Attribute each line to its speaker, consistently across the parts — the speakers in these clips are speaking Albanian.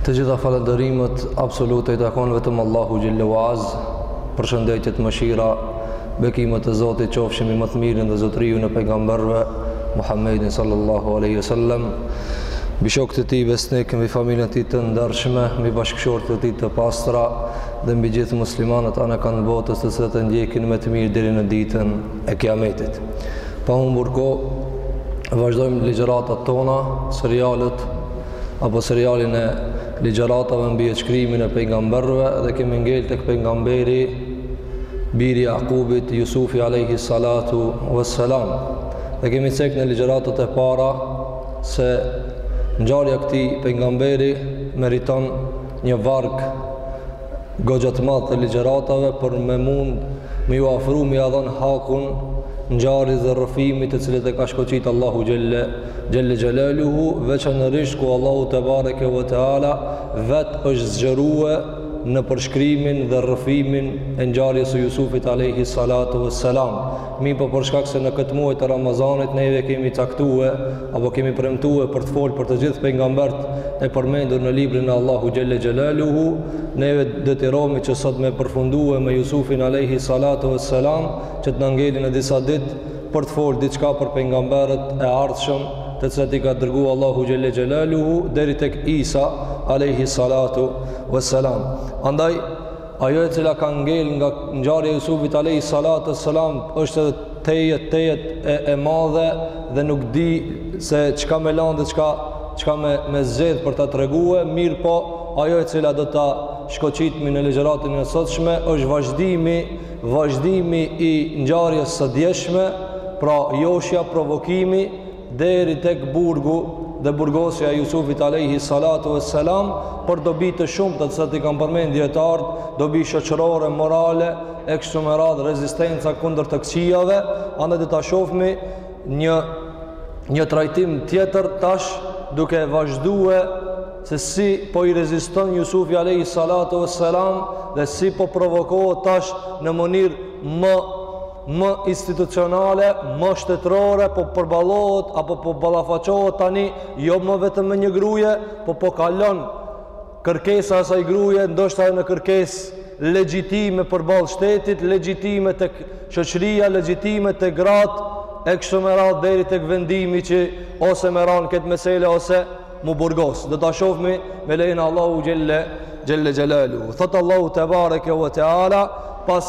Speaker 1: Të gjitha falënderimet absolute i takon vetëm Allahu xhelle ve azze, përshëndetjet, mëshira, bekimet e Zotit qofshin mbi ma të mirin dhe zotëriun e pejgamberve, Muhammedin sallallahu aleyhi sallem, mbi shokët e tij besnik, mbi familjen e tij të ndershme, mbi bashkëshortet e tij të pastra, dhe mbi gjithë muslimanët anekënd botës të cilët e ndjekin me të mirë deri në ditën e Kiametit. Pa humbur kohë, vazhdojmë ligjëratat tona, serialet apo serialin e ligjëratave mbi përshkrimin e pejgamberëve dhe kemi ngel tek pejgamberi i biri Jakubit Jusufi alayhi salatu wassalam. Dhe kemi cek në ligjëratat e para se ngjarja e këtij pejgamberi meriton një varg goxha të madh të ligjëratave për me mund me ju afru me ja dhon hakun ngjarjes dhe rrëfimit të cilit e ka shkoqit Allahu xhelle xhelle xhelaluhu veçanërisht ku Allahu te bareke ve teala vet është zgjerue në përshkrimin dhe rrëfimin e ngjarjes së Jusufit alayhi salatu wassalam Mirëpo për shkak se në këtë muaj të Ramazanit neve kemi caktue apo kemi premtue për të folë për të gjithë pejgambert e përmendur në librin e Allahu xhelle xhelaluhu, neve detyrohemi që sot me përfundue me Jusufin alejhi salatu ves selam që të na ngelin edhe disa ditë për të folë diçka për pejgamberët e ardhshëm të cilat i ka dërgue Allahu xhelle xhelaluhu deri tek Isa alejhi salatu ves selam. Andaj Ajo e cila ka ngel nga ngjarja e Jusufit alayhi salatu selam është edhe tejet tejet e e madhe dhe nuk di se çka me lan dhe çka çka me me zgjedh për ta tregue, mirëpo ajo e cila do ta shkoqitmi në ligjëratën e sotshme është vazhdimi vazhdimi i ngjarjes së djeshme, pra joshja provokimi deri tek burgu dhe burgosja e Jusufit alayhi salatu vesselam për dobi të shumta të cilat i kanë përmend dijetarët, dobi shoqërore, morale, e kështu me radh rezistenca kundër të këqijave, andaj do ta shofmi një një trajtim tjetër tash duke vazhdue se si po i reziston Jusufi alayhi salatu vesselam dhe si po provokohet tash në mënyrë më më institucionale, më shtetërore, po përballohet apo po ballafaqohet tani jo më vetëm me një gruaje, po po kalon kërkesa e asaj gruaje, ndoshta në kërkesë legjitime përballë shtetit, legjitime tek shoqëria, legjitime tek gratë e kështu me radhë deri tek vendimi që ose me ranë këtë mesele ose m'u burgos. Do ta shofmi me lejen e Allahu xhelle xhelle xhelalu. Thot Allahu te bareke ve teala pas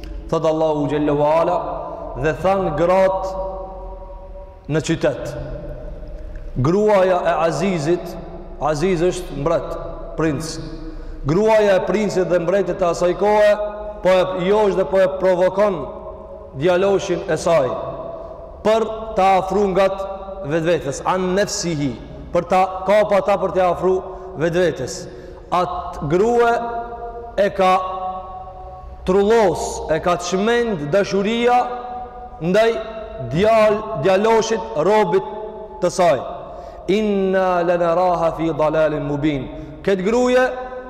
Speaker 1: thotë Allahu Xhelle ue Ala dhe thanë gratë në qytet gruaja e Azizit Aziz është mbret princ gruaja e princit dhe mbretit e asaj kohë po e josh dhe po e provokon djaloshin e saj për ta afru ngat vetvetes an nefsihi për ta kap atë për ta afru vetvetes Atë grue e ka trullos, e ka çmend dashuria ndaj dja, djaloshit, robit të saj. Inna lenaraha fi dalalin mubin. Këtë gruje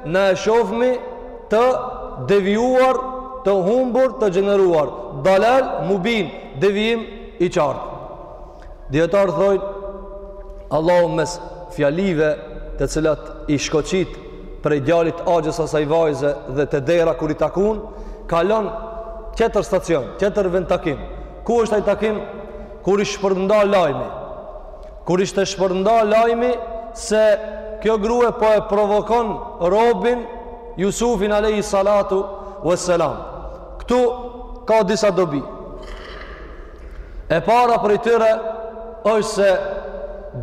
Speaker 1: na e shofmi të devijuar, të humbur, të degjeneruar. Dalal mubin, devijim i qartë. Dijetarët thojnë, Allahu mes fjalive të cilat i shkoqit prej djalit të axhës asaj vajze dhe te dera kur i takun, kalon tjetër stacion, tjetër vend takim. Ku është ai takim? Kur i shpërnda lajmi. Kur ishte shpërnda lajmi se kjo grue po e provokon robin Jusufin Alejhi Salatu ve Selam. Këtu ka disa dobi. E para prej tyre është se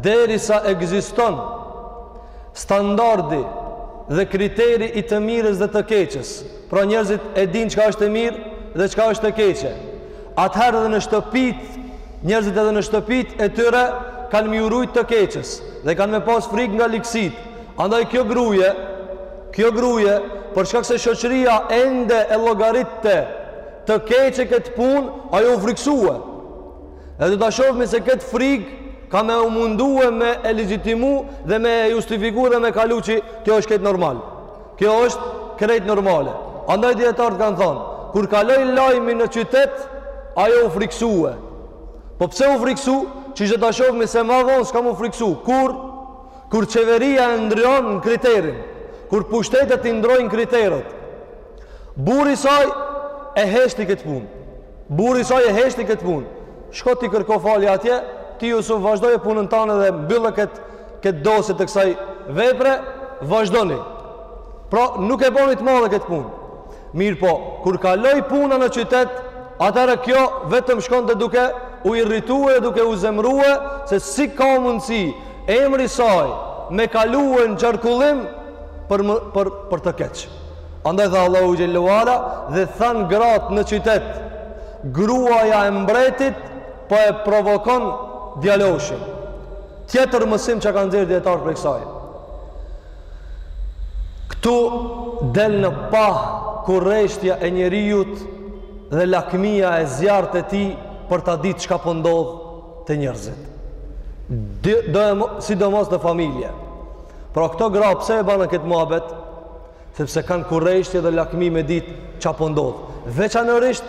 Speaker 1: derisa ekziston standardi dhe kriteri i të mirës dhe të keqës, pra njerëzit e dinë çka është e mirë dhe çka është e keqe, atëherë dhe në shtëpit, njerëzit edhe në shtëpit e tyre kanë me iu rujt të keqës dhe kanë me pas frikë nga ligësitë. Andaj kjo gruje, kjo gruje, për shkak se shoqëria ende e llogaritte Të keqe këtë punë, ajo u frikësue. Dhe do ta shofmi se këtë frikë ka me u mundue me e legjitimu dhe me e justifiku dhe me kalu që kjo është krejt normal. Kjo është krejt normale. Andaj dijetarët kanë thanë, kur kaloi lajmi në qytet, ajo u frikësue. Po pse u friksu? Që do ta shofmi se ma vonë s'ka m'u friksu. Kur? Kur qeveria e ndryshon kriterin. Kur pushtetet i ndrojnë kriterët. Burri i saj e heshti këtë punë. Burri i saj e heshti këtë punë. Shko ti kërko falje atje, ti Jusuf vazhdoje punën tane dhe mbyllë këtë këtë dosje të kësaj vepre, vazhdoni. Pra nuk e bëni të madhe këtë punë. Mirëpo, kur kaloi puna në qytet, atëherë kjo vetëm shkonte duke u irritue duke u zemërue se si ka mundësi emri i saj me kalue në qarkullim për, për, për të keq. Andaj tha Allahu xhelle ue ala dhe thanë gratë në qytet, gruaja e mbretit po e provokon djaloshin. Tjetër mësim që kanë nxjerrë dijetarët prej kësaj. Këtu del në pah kurreshtja e njeriut dhe lakmia e zjarrtë e tij për ta ditë çka po ndodh te njerëzit. Sidomos në familje. Pra këto gra pse e banën këtë muhabet? Sepse kanë kurreshtje dhe lakmi me ditë çka po ndodh. Veçanërisht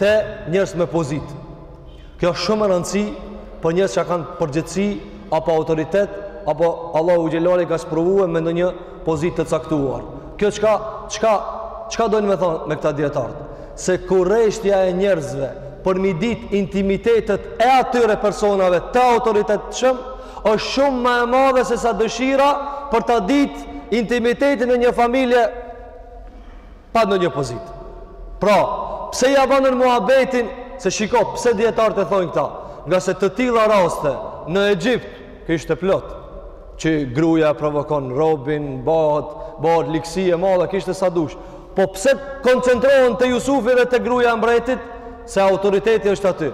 Speaker 1: te njerëz me pozitë. Kjo është shumë rëndësi për njerëz që kanë përgjegjësi apo autoritet, apo Allahu xhelle i ka sprovue me ndonjë pozitë të caktuar. Kjo çka, çka, çka dojnë me thanë me këta dijetarët? Se kurreshtja e njerëzve për mi ditë intimitetet e atyre personave të autoritetshëm, është shumë më e madhe se sa dëshira për ta ditë intimitetin e një familje pa ndonjë pozitë. Pra, pse ia banën muhabetin, se shiko, pse dijetarët e thonë këta, ngase të tilla raste në Egjipt, kishte plot, që gruja e provokon robin, bahet, bahet ligësi e madhe, kishte sa dush, po pse koncentrohen te Jusufi dhe te gruja e mbretit, se autoriteti është aty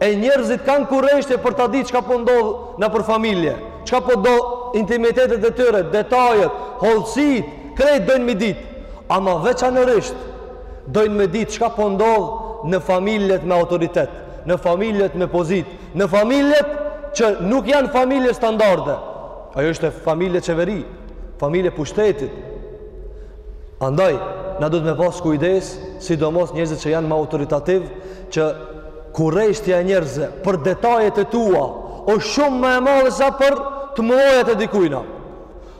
Speaker 1: e njerëzit kanë kurreshtje për ta ditë çka po ndodh nëpër familje çka po do intimitetet e tyre detajet hollësitë krejt dojnë mi ditë ama veçanërisht dojnë me ditë çka po ndodh në familjet me autoritet në familjet me pozitë në familjet që nuk janë familje standarde ajo është familje qeveri familje pushtetit Andaj, na duhet me pas kujdes, sidomos njerëzit që janë më autoritativë, që kurreshtja e njerëzve për detajet e tua është shumë më e madhe sesa për të mëdhajat e dikujna.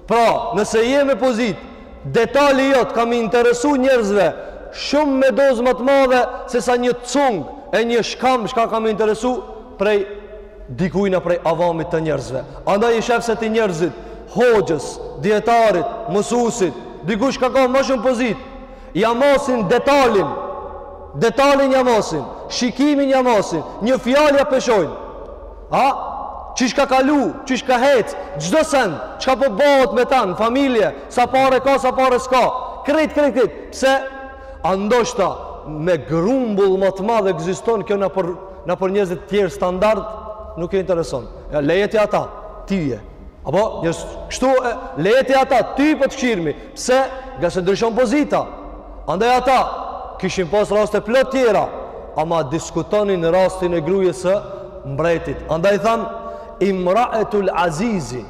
Speaker 1: Pra, nëse je me pozitë, detali jot ka me interesu njerëzve shumë me dozë më të madhe se sa një cung e një shkamb çka ka me interesu prej dikujna prej avamit të njerëzve. Andaj i shef se si njerëzit, hoxhës, dijetarit, mësusit, dikush ça ka më shumë pozitë, ja masin detalin, detalin ja masin, shikimin ja masin, një fjalë ja peshojnë. A? Qysh ka kalu, qysh ka hec, çdo send, çka po bëhet me tanë, familje, sa pare ka, sa pare s'ka, krejt, krejt, krejt, pse, a ndoshta, me grumbull më të madh ekziston kjo nëpër Nëpër njerëzit tjerë standard nuk i intereson. Ja, leji ti ata, ti je. Apo, njës, kështu e, leji ti ata, ty po të kshyrmi. Pse, ngase ndryshon pozita. Andaj ata, kishin pas raste plot tjera, ama diskutonin rastin e grujes së mbretit. Andaj thanë, imraetul azizi,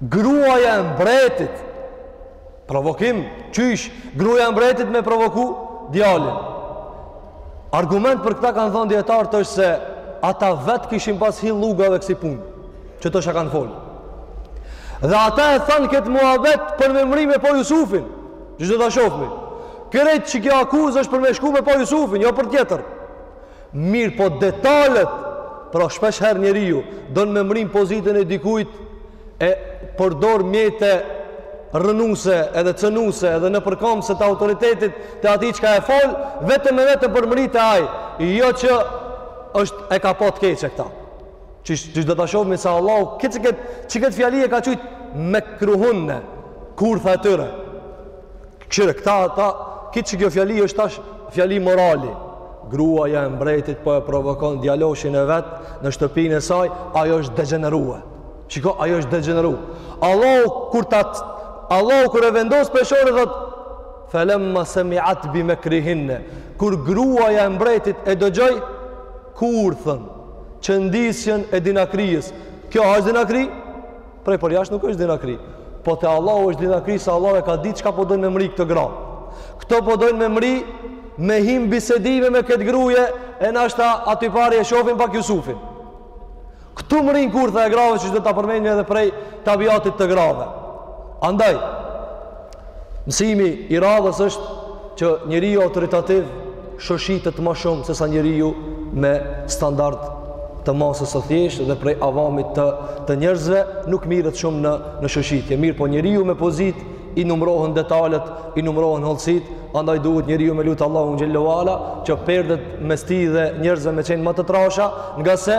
Speaker 1: Gruaja e mbretit. Provokim, qysh, gruaja e mbretit me provoku djalin. Argument për këta kanë dhënë dijetarët është se ata vetë kishin pas hi llugave kësi punë, që tash kanë folë. Dhe ata e thanë këtë muhabet për me mri me pa Jusufin, që do ta shofmi krejt që kjo akuzë është për me shku me pa Jusufin, jo për tjetër. Mirpo detalet, pra shpesh herë njeriu don me mri pozitën e dikujt e përdor mjete rrënuse edhe cënuse edhe nëpërkëmbëse të autoritetit të atij çka e fol vetëm e vetëm për me mri te ai, jo që është e ka pa të keqe këta. Që do ta shofmi se Allah që këtë, këtë fjali e ka qujt mekrihinne, kurtha e tyre Kqyre, këta, këta, ki që kjo fjali është tash fjali morali. Gruaja e mbretit po e provokon djaloshin e vet në shtëpinë e saj, ajo është degjenerue. Shiko, ajo është degjeneru. Allahu kur ta, Allahu kur e vendos peshore, thotë, felemma semiat bimekrihinne. Kur gruaja e mbretit e dëgjoi kurthën, qëndisjen e dinakrisë. Kjo është dinakri? Prej përjashtë nuk është dinakri. Po te Allahu është dinakri se Allahu e ka ditë çka po doin me mri këto gra. Këto po doin me mri me hi n'bisedime me këtë gruje e nashta aty pari e shofin pak Jusufin. Këtu mrin kurtha e grave që që do ta përmendim edhe prej tabiatit të grave. Andaj, Mësimi i radhës është që njeriu autoritativ shoshitet ma shumë sesa njeriu me standard të masës së thjeshtë dhe prej avamit të të njerëzve nuk mirret shumë në në shoshitje. Mirëpo njeriu me pozitë i numërohen detalet, i numërohen hollësitë, andaj duhet njeriu me lutë Allahun xhel-le ue ala që perdet mes tij dhe njerëzve me qenë ma të trasha, ngase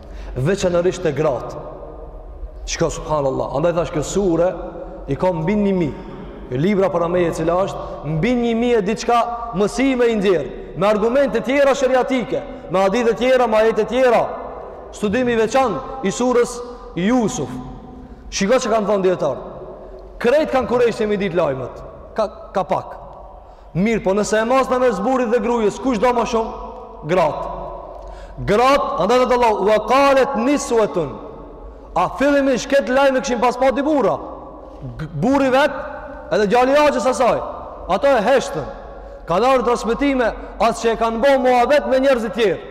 Speaker 1: veçanërisht te gratë. Shiko subhanallah. Andaj thash kjo sure i ka mbi 1000, libra para meje e cila është mbi 1000 e diçka mësime i nxjerr me argumente të tjera sheriatike, me hadithe të tjera, me ajete të tjera. Studim i veçantë i surës Jusuf. Shiko çka kanë thënë dijetarët. Krejt kanë kureshtje me ditë lajmet. Ka ka pak. Mirpo nëse e masna mes burrit dhe grujës kush do më shumë? Gratë. Gratë, andaj thot Allahu, "Ue kalet nisuetun." A fillimisht këtë lajm e kishin pas pa dy burra. Burri vet edhe djali i axhës asaj. Ato e heshtën. Ka ardhë transmetime as që e kanë bo muhabet me njerëz të tjerë.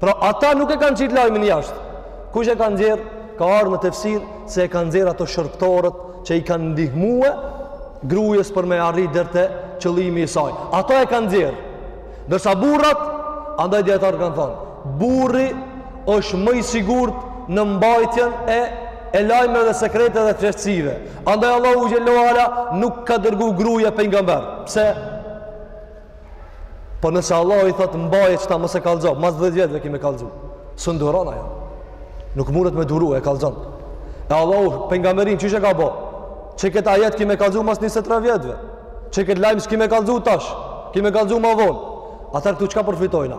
Speaker 1: Pra ata nuk e kanë qitë lajmin jashtë. Kush e ka nxjerr, ka ardh në tefsir se e kanë nxjerr ato shërbëtoret që i kanë ndihmue grujës për me arri deri te qëlimi i saj. Ato e kanë nxjerr. Ndërsa burrat, andaj dijetarët kanë thonë, burri është më i sigurt në mbajtjen e lajmeve dhe sekreteve dhe fshehtësive. Andaj Allahu xhele shanuhu nuk ka dërgu grua pejgamber. Pse? Po nëse Allahu i thotë mbaje këta mos e kallxo, mas 10 vjetëve ki me kallxu. S'un duron ajo. Nuk mundet me duru e kallxon. E Allahu pejgamberin qysh e ka bë. Qe kët ajet ki me kallxu mas 23 vjetëve. Qe kët lajm s'ki me kallxu tash. Ki me kallxu ma vonë. Atëherë këtu çka përfitojna?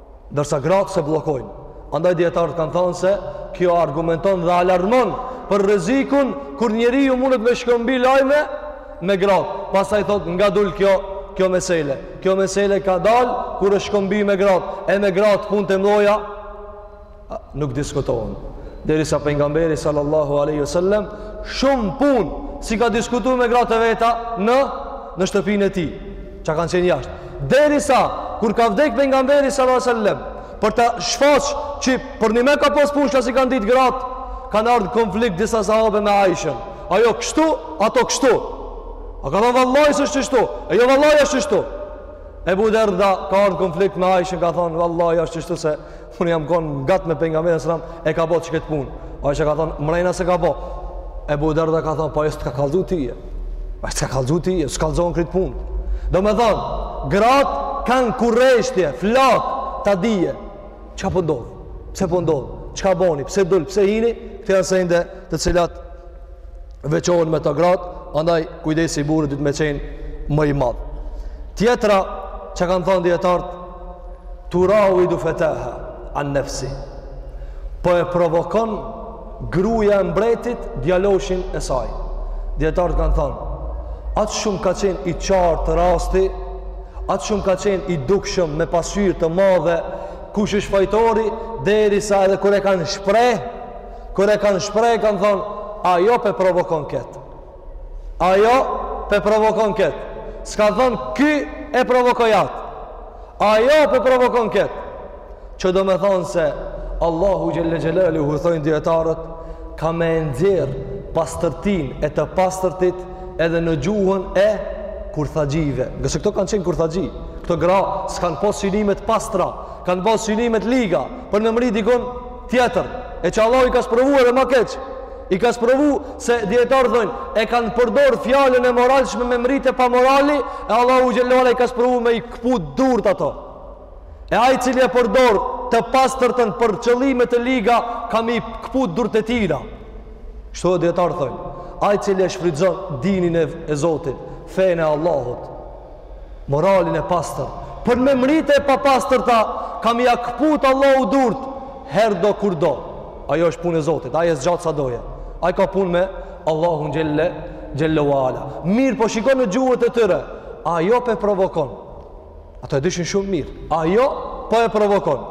Speaker 1: Ndërsa gratë s'e bllokojnë. Andaj dijetarët kanë thënë se kjo argumenton dhe alarmon për rrezikun kur njeriu mundet me shkëmbi lajme me gratë. Pastaj thotë nga dul kjo kjo mesele. Kjo mesele ka dalë kur është shkëmbi me gratë, e me gratë punë të mëdha nuk diskutohen. Derisa pejgamberi sallallahu aleyhi ve sellem shumë punë s'i ka diskutu me gratë e veta në, në shtëpinë e tij. Çka kanë qenë jashtë. Derisa, kur ka vdek pejgamberi sallallahu aleyhi ve sellem, për ta shfaq që përnime ka pas punë çka s'i kanë ditë gratë, kanë ardhë konflikt disa sahabe me Aishën. Ajo kështu, ata kështu. Ai ka thonë vallaj s'është qështu, ajo vallaj është qështu. Ebu Derda ka ardhë konflikt me Aishën, ka thonë, vallaj, është qështu se Unë jam kon gat me pejgamberin sallallahu alajhi wasallam, e ka bë qët punë. Aishja ka thon, mrena s'e ka bë. Ebu Derda ka thon, po a s't'ka kallzu ty. Po s't'ka kallzu ty, s'kallzon krejt punë. Domethënë, gratë kanë kurreshtje, flak ta dije. Çka po ndodh? Pse po ndodh? Çka boni? Pse dul? Pse hini? Këto janë sende të cilat veçohen me to gratë, andaj kujdesi i burrit duhet me qenë më i madh. Tjetra çka kanë thënë dijetarët Turavidu fetaha an nefsihi. Po e provokon gruaja e mbretit djaloshin e saj. Dijetarët kanë thënë aq shumë ka qenë i qartë rasti, aq shumë ka qenë i dukshëm me pasqyrë të madhe kush është fajtori derisa edhe kur e kanë shpreh kur e kanë shpreh, kanë thonë, ajo pe provokon ketë. Ajo pe provokon ketë. S'kanë thonë, ky e provokoi atë. Ajo pe provokon ketë. Që domethënë se, Allahu Xhele Xhelaluhu, thonë dijetarët, ka me nxjerr pastërtinë e të pastërtit edhe në gjuhën e kurthaxhive. Ngase këto kanë qenë kurthaxhi. Këto gra s'kanë pas qëllime të pastra, Kanë pas synime të liga për me mrri dikun tjetër, e që Allah i ka sprovu edhe ma keq. I ka sprovu se dijetarët thojnë, e kanë përdor fjalën e moralshme me mrri te pamorali, e Allahu xhelle ala i ka sprovu me i këput durt ato. E ai i cili e përdor të pastërtën për qëllime të liga, ka me i këput durt e tija. Kshtu dijetarët thojnë, ai i cili e shfrytzon dinin e, e Zotit, fenë e Allahut, Moralin e pastër. Për me mrri te e papastërta, ka me ia kput Allahu durt, herdo kurdo. Ajo është punë e Zotit, ai e zgjat sa do. Ai ka punë me Allahun xhelle, xhelle ue ala. Mirëpo shikon në gjuhët e tyre, ajo po e provokon. Ato e dishin shumë mirë. Ajo po e provokon.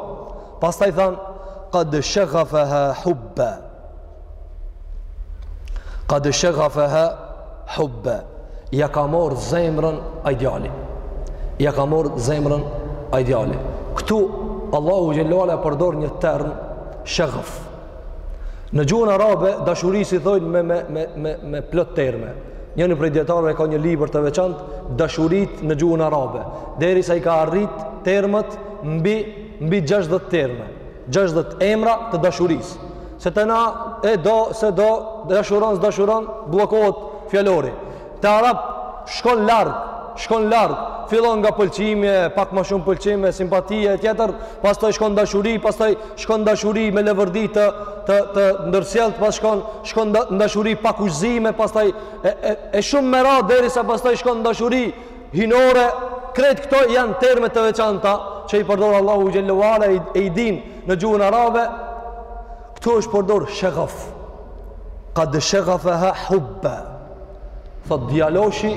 Speaker 1: Pastaj thanë, qad shaghafaha hubba. Qad shaghafaha hubba. Ja ka morr zemrën ai djali. Ja ka morr zemrën ai djali. Ktu Allahu xhelle ue ala përdor një term shaghaf. Në gjuhën arabe dashurisë i thojnë me me me me me plot terme. Njëri prej dijetarëve ka një libër të veçantë dashuritë në gjuhën arabe, derisa i ka arrit termet mbi mbi 60 terme. Gjashtëdhjetë emra të dashurisë. Se te na e do, s'e do, dashuron, s'dashuron, bllokohet fjalori. Te arabt shkon larg, shkon larg, fillon nga pëlqimi, pak ma shumë pëlqim e simpati e tjetër, pastaj shkon dashuri, pastaj shkon dashuri me levërdi të, të, të ndërsjellt, pas shkon, shkon dashuri pa kushtëzime, pastaj e, e, e shumë me radhë, derisa pastaj shkon dashuri, Hyjnore, krejt këto janë terme të veçanta që i përdor Allahu xhelle ue ala e i dinë në gjuhën arabe. Këtu është përdor shagaf. Qad shagafaha hubba. Thot djaloshi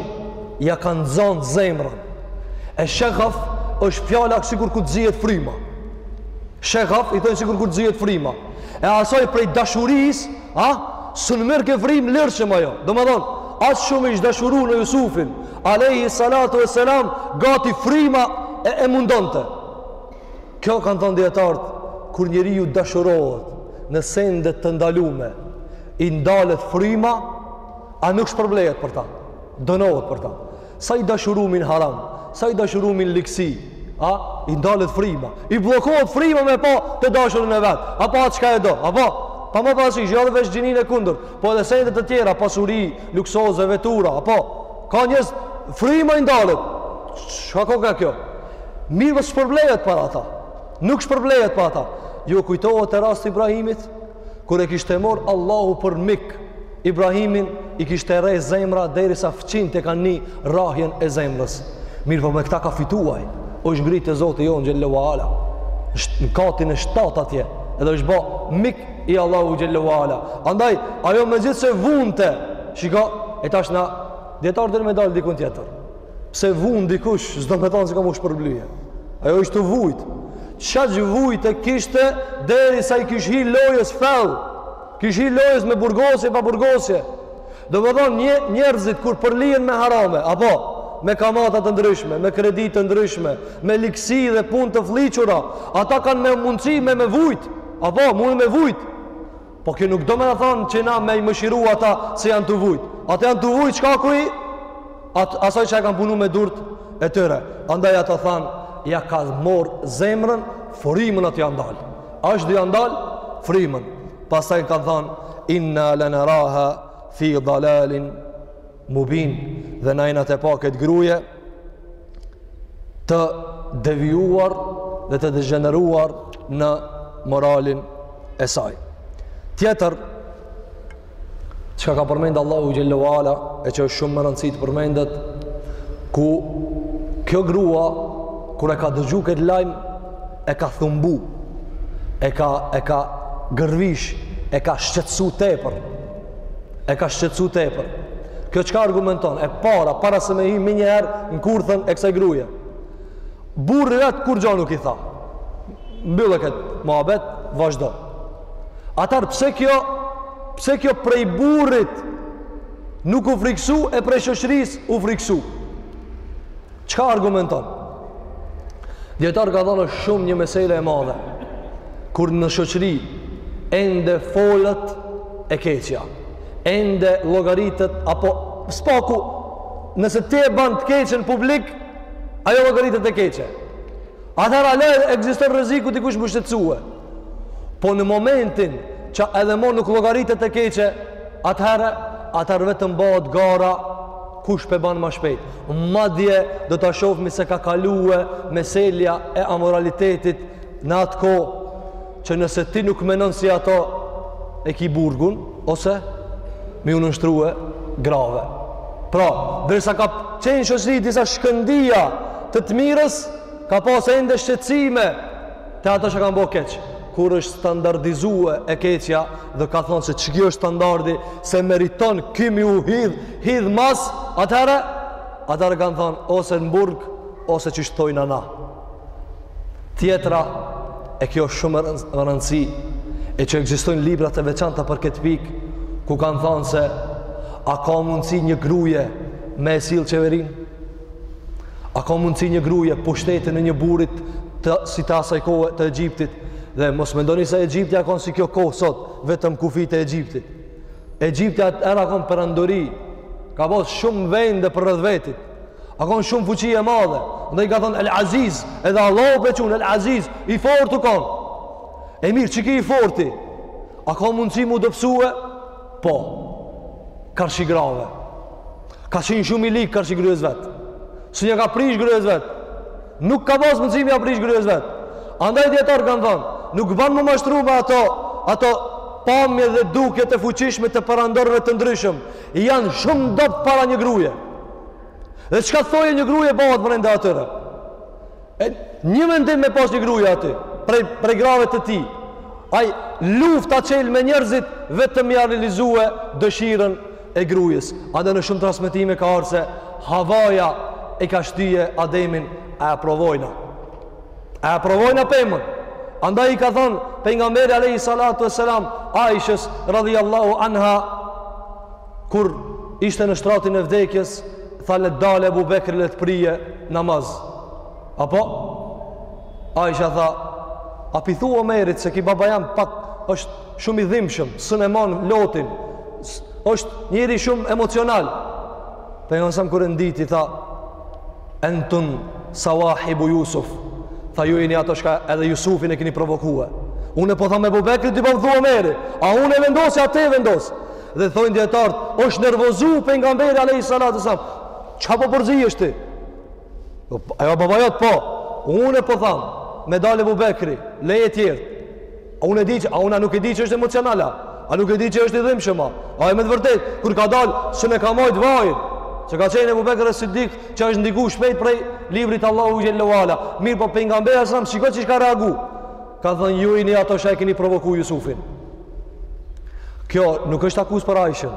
Speaker 1: ja ka nxan zemrën. E shagaf është fjala sikur kur zihet fryma. Shagaf i thojnë sikur kur zihet fryma. E asaj prej dashurisë A? S'un merrke frymë lirshëm ajo. Domethën, aq shumë ish dashuru në Jusufin, alayhi salatu wa salam, gati fryma e, e mundonte. Kjo kanë thonë dijetart, kur njeriu dashurohet në sende të ndalume, i ndalet fryma, a nuk shpërblehet për ta? Dënohet për ta. Sa i dashurumi n'haram, sa i dashurumi n'ligsi, a, i ndalet fryma, i bllokohet fryma me pa të dashurin e vet, apo atë çka e do, apo, po mbasi jo veç gjinin e kundërt, po edhe sende të tjera, pasuri luksoze, vetura, apo, ka njerëz, fryma i ndalet, çka koka kjo, mirë mos shpërblehet për ata, nuk shpërblehet për ata, ju kujtohet te rasti Ibrahimit, kur e kishte mor Allahu për mik Ibrahimin i kishte rreh zemra derisa fqinjt e kanë ni rrahjen e zemrës. Mirëpo me këta ka fituaj. O është ngritë te Zoti jonë xhelle ue ala. Në katin e shtatë atje. Edhe është ba mik i Allahut xhelle ue ala. Andaj, ajo megjithëse vunte. Shiko, e tash na dijetarë deri me dalë dikun tjetër. Pse vun dikush, s'do me thonë se ka mu shpërblye. Ajo ish tu vujt. Qaq vujt e kishte, derisa i kish hi lojës fellë. Kish hi lojës me burgosje, pa burgosje. Domethonë një, njerëzit kur përlyhen me harame, apo me kamata të ndryshme, me kredi të ndryshme, me ligësi dhe punë të flliqura, ata kanë me mundësi me me vujtë. Apo, mund me vujt. Po kjo nuk do me thonë që na me i mëshiru ata se janë tu vujt. Ata janë tu vujt shkaku i at, asaj qa e kanë punu me durt e tyre. Andaj ata thanë, ja ka marrë zemrën, frymën atë ja ka ndal. Asht do ja ndal frymën. Pastaj kanë thanë, inna le neraha fi dalalin Mubin dhe na jem' tu e pa këtë gruje të devijuar dhe të degjeneruar në moralin e saj. Tjetër, çka ka përmend Allahu xhelle ue ala, e që është shumë me rëndësi të përmendet, ku kjo grua, kur e ka dëgju këtë lajm, e ka thumbu, e ka, e ka gërvisht, e ka shqetsu tepër, e ka shqetsu tepër. Kjo çka argumenton? E para, para se me hi menjëherë në kurthin e kësaj gruje. Burri vetë kurgjo nuk i tha. Mbylle këtë muhabet, vazhdo. Atëherë, pse kjo, pse kjo prej burrit nuk u friksu e prej shoqris u friksu? Çka argumenton? Dijetarët kanë thënë shumë një mesele e madhe, kur në shoqëri ende folet e keqja, ende llogaritet, apo së paku, nëse ti e ban të keqen publik, ajo llogaritet e keqe. Atëherë hala ekziston rëziku dikush me u shqetsue. Po në momentin që edhe mo nuk llogaritet e keqe, atëherë, atëherë vetëm bëhet gara Kush pe ban ma shpejt. Madje do ta shofim se ka kalue meselja e amoralitetit në atë kohë që nëse ti nuk menon si ato e ki burgun ose mi u nënshtrue grave. Pra, derisa ka qenë n'shoqëri disa shkëndija të të mirës, ka pas ende shqetësime te ato që kanë bo keq. kur është standardizue e keqja dhe ka thonë se qe kjo është standardi s'e meriton ki mi u hidh hidh mas atëherë atëherë kanë thonë ose në burg ose qysh thojnë ana tjetra e kjo është shumë rëndësi e që ekzistojnë libra të veçanta për këtë pikë ku kanë thonë se a ka mundësi një gruje me e sill qeverinë A ka mundësi një gruje pushtetin e një burrit të, si të asaj kohe të Egjiptit? Dhe mos mendoni se Egjipti a konë si kjo kohë sot, vetëm kufijtë e Egjiptit. Egjipti atëherë a konë perandori, ka pas shumë vende përreth vetit. A konë shumë fuqi e madhe. Ndaj ka thonë El Aziz, edhe Allahu pe qun El Aziz, i fortë u konë. E mirë, qiki i forti? A ka mundësi m'u dobësue? Po, karshi grave. Ka qenë shumë i lig karshi grues vet. S'un ja ka prish grues vet. Nuk ka pas mundësi me ja prish grues vet. Andaj dijetarët kanë thonë, nuk ban m'u mashtru me ato, ato pamje dhe dukje të fuqishme të perandorëve të ndryshëm. Janë shumë dobët para një gruje. Dhe çka të thojë një gruje bahet mrenda atyre? E një mendim me pas një gruja aty, prej, prej grave të tij. Ai lufta çel me njerëzit vetëm ja realizue dëshirën e grujës. A dhe në shumë transmetime ka ardh se Havaja e ka shtye Ademin a e provojna. A e provojna pemën. Andaj i ka thonë, Pejgamberi alejhi salatu ve selam, Aishës radijallahu anha, Kur ishte në shtratin e vdekjes, tha le të dalë Ebu Bekri le të prijë namaz. A po Aisha tha, a pi thua Omerit se ki baba jem pak është shumë i dhimbshëm, s'un e mon lotin. Është njeri shumë emocional. Pejgamberi alejhi selam kur e nditi, tha, entun sawahibu Jusuf, tha ju jeni ato çka edhe Jusufin e kini provokue. Unë po tham Ebu Bekri, ti po më thua Omeri, a unë e vendosi, a ti e vendos. Dhe thonë dijetarët, është nervozu Pejgamberi alejhi salatu selam. Ça po përzihesh ti? Jo, ajo baba jot po, unë po tham, me dalë Ebu Bekri, leje tjertë. A unë e di që, a unë nuk e di që është emocional a, a nuk e di që është i dhimshëm a. Ai me të vërtetë, kur ka dalë, s'un e ka majtë vajin, se ka qenë Ebu Bekër Sidik, që është ndiku shpejt prej librit Allahut xhele ve ala. Mirëpo Pejgamberi alejhi salatu selam, shiko qysh ka reagu. Ka thënë ju jeni ato që e keni provoku Jusufin. Kjo nuk është akuzë për Ajshën.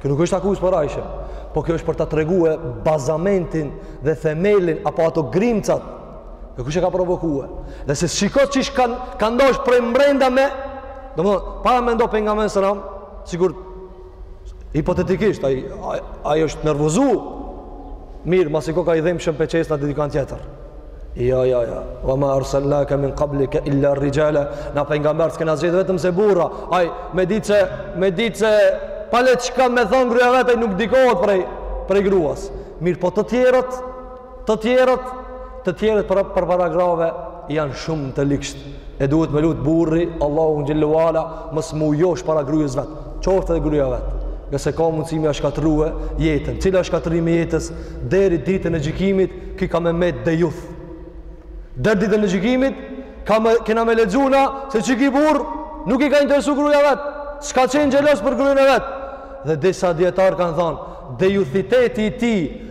Speaker 1: Kjo nuk është akuzë për Ajshën. Po kjo është për ta tregue bazamentin dhe themelin apo ato grimcat dhe kush e ka provokue. Dhe se shiko qysh ka, ka ndodh prej mbrenda me, domethonë, paramendo Pejgamberin alejhi selam, sigur Hipotetikisht, ai ai është nervozu. Mir, masi koka i dhimshëm po e çesna dikënd tjetër. Jo, jo, jo. Wa ma arsalnaka min qablika illa rijala. Na pejgamber s'kena zgjedh vetëm se burra. Ai me ditë se me ditë se pale çka me thon gruaja vetë nuk ndikohet prej prej gruas. Mir, po të tjerët Të tjerët, të tjerët për para grave janë shumë të liksht. E duhet me lut burri, Allahu xhele ue ala, mos më lësho para grues vet. Qoftë edhe gruaja vet. Se ka mundësi me ia shkatrru jetën. Cila është shkatrimi i jetës deri ditën e gjykimit, ky ka me met dejuth. Deri ditën e gjykimit, ka me kena me lexu na se çiky burr nuk i ka interesu gruaja vet. S'ka qenë xhelos për gruen e vet. Dhe disa dietar kanë thënë, dejuthtiteti i tij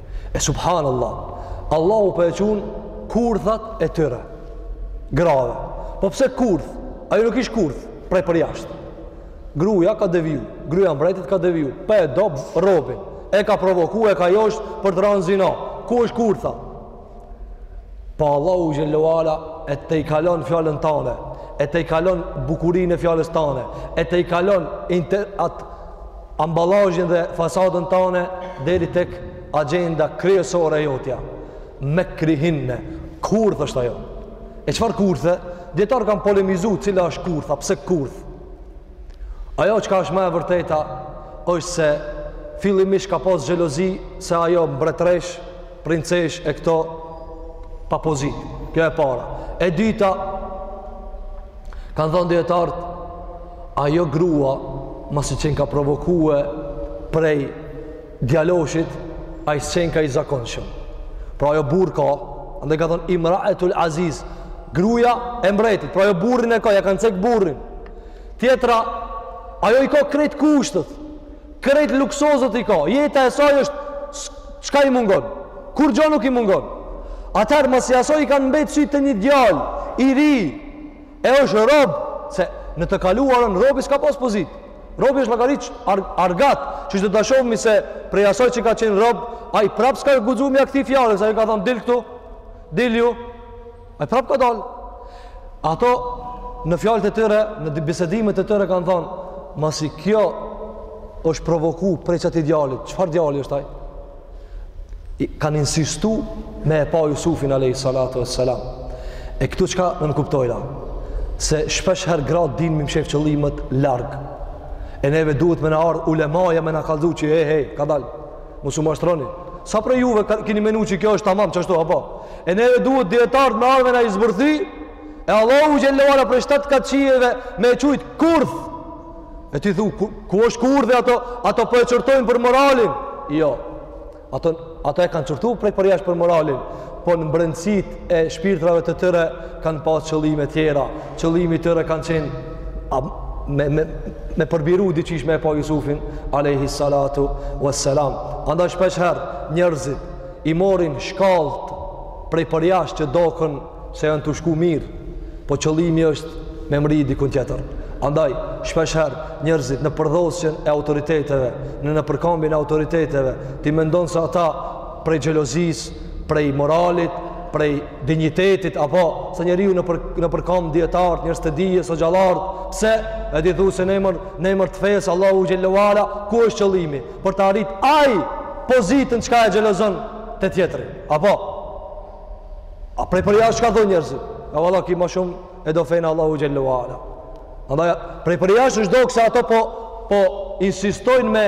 Speaker 1: E subhanallah, Allahu po e qun kurthat e tyre, grave. Po pse kurth? Ajo nuk ish kurth prej përjashta. Gruja ka deviju, gruja e mbretit ka deviju, po e do robin, e ka provoku, e ka joshtë për të ranë zina. Ku është kurtha? Po Allahu xhele ue ala e tejkalon fjalën tane, e tejkalon bukurinë e fjalës tane, e tejkalon inter, atë Ambalazhin dhe fasadën tande deri tek agjenda kryesore e jotja. Mekrihinne. Kurth është ajo. E çfarë kurthe? Dijetarët kanë polemizu cila është kurtha, pse kurth. Ajo çka është ma e vërteta është se fillimisht ka pas xhelozi se ajo mbretëreshë princeshë e këto pa pozitë kjo e para e dyta kanë thonë dijetarët ajo grua masi qenka provokue prej djaloshit ai s'qenka i zakonshëm pra ajo burrë ka andej ka thonë imraetul aziz gruja e mbretit pra ajo burrin e ka ja kanë cek burrin tjetra ajo i ka krejt kushtet Krejt luksozet i ka, jeta e saj është çka i mungon. Kurgjo nuk i mungon. Atëherë masi asaj i kanë mbetë sytë te një djalë i ri. E është rob se në të kaluarën robi s'ka pas pozitë. Robi është llogarit argat, që do ta shohmi se prej asaj që ka qenë rob, ai prapë s'ka guxuar me ia kthy fjalën, sa i ka thënë dil këtu, dilju, Ai prap ka dal. Ato në fjalët e tyre, në bisedimet e tyre kanë thënë, masi kjo është provoku prej çati djalit. Çfarë djali është ai? Kanë insistu me e pa Jusufin alayhi salatu wassalam. E këtu çka nënkuptojna? Se shpesh herë gratë dinë m'i mshef qëllimet larg. E neve duhet me na ardh ulemaja me na kallzu që hej hej, ka dalë. Mos u mashtroni. Sa prej juve keni menu që kjo është tamam qashtu apo? E neve duhet dijetarët me ardh me na i zbërthy. E Allahu xhelle ala prej shtat kat qiejve me e qujt kurth. E ti thu ku, ku është kurthi ato ato po e qortojnë për moralin. Jo. Ato ato e kanë qortu prej përjashtë për moralin. po në brendësitë e shpirtrave të tyre kanë pas qëllime tjera, qëllimi i tyre kanë qenë a, me, me, me përbiru diqish me e pa Jusufin, alejhi salatu vë selam. Andaj shpesh herë njerëzit i morin shkallët prej përjash që dokën se janë tu shku mirë, po qëllimi është me mri dikun tjetër. Andaj, shpesher, njerëzit në përdhosjen e autoriteteve, në në përkambjen e autoriteteve, ti mendon se ata prej xhelozisë, prej moralit, prej dinjitetit, apo se njeriu i për i përkamb dijetarët, njerëz të dijes, hoxhallarët, pse e di thu se në emër në emër të fesë Allahu xhelle ue ala, ku është qëllimi? Për ta arrit ai pozitën çka e xhelozon te tjetri. Apo a prej për jashtë çka thonë njerëzit? Ja valla ky ma shumë e do fenë Allahu xhelle ue ala. Andaj prej për jashtë u dok se ato po po insistojnë me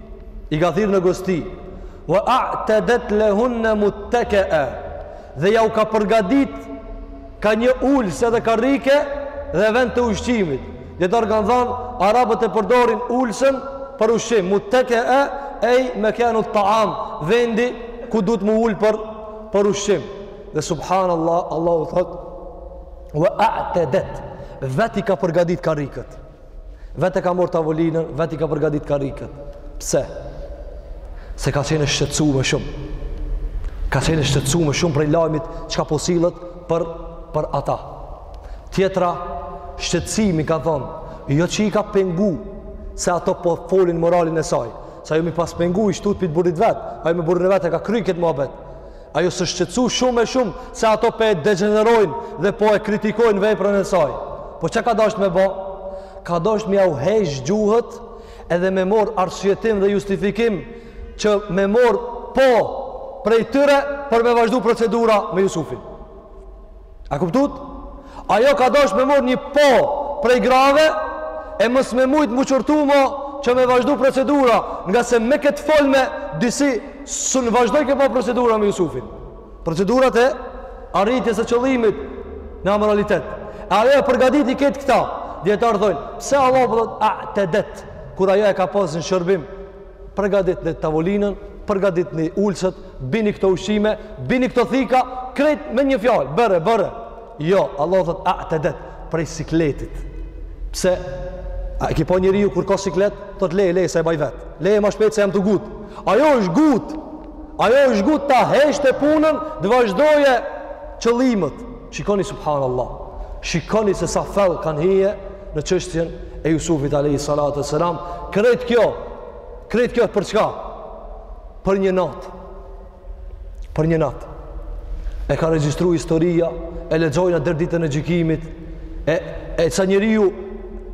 Speaker 1: i ka thirr në gosti ve a'tedet lehunne mutteke'e dhe jau ka përgadit ka një ulëse edhe karrike dhe vend të ushqimit dijetarët kanë thanë arabët e përdorin ulësen për ushqim mutteke'e ej mekanu taam vendi ku duhet m'u ul për, për ushqim dhe subhanallah Allahu thot ve a'tedet vet i ka përgadit karriket Vetë e ka marrë tavolinën, vetë i ka përgadit karriket. Pse? Se ka qenë e shqetsu me shumë. Ka qenë e shqetsu me shumë prej lajmit çka po sillet për, për ata. Tjetra, shqetsimi kanë thonë, jo që i ka pengu se ato po folin moralin e saj. Se ajo m'i pas pengu ish tut prej burrit vet, ajo me burrin e vetë e ka kry këtë muhabet. Ajo s'u shqetsu shumë e shumë se ato po e degjenerojnë dhe po e kritikojnë veprën e saj. Po çka ka dasht me bo? Ka dasht me jau heq gjuhët edhe me marr arsyetim dhe justifikim që me marr po prej tyre për me vazhdu procedura me Jusufin. A kuptut? Ajo ka dasht me marr një po prej grave e mos me mujt m'u qortu mo që me vazhdu procedura ngase me këtë folme disi s'un vazhdojke ma procedura me Jusufin. Procedurat e arritjes së qëllimit në amoralitet. E ajo e përgaditi këtë këta. Dijetarët thojnë, pse Allahu po thot a'tedet, kur ajo e ka pas në shërbim, përgatitni tavolinën, përgatitni ulëset, bini këto ushqime, bini këto thika, krejt me një fjalë, bëre, bëre. Jo, Allahu thotë, a'tedet, prej sikletit. Pse, a e ki po njeriu kur ka siklet, thotë leje, leje, se e baj vetë. Leje ma shpejt se jam tu ngutë. Ajo është ngutë, ajo është ngutë ta heshtë punën, të vazhdojë qëllimet. Shikoni subhanallah, shikoni se sa fell kanë hije në çështjen e Jusufit alayhi salatu selam, krejt kjo, krejt kjo për çka? Për një natë. Për një natë. E ka regjistru historia, e lexojnë deri ditën e gjykimit, e e sa njeriu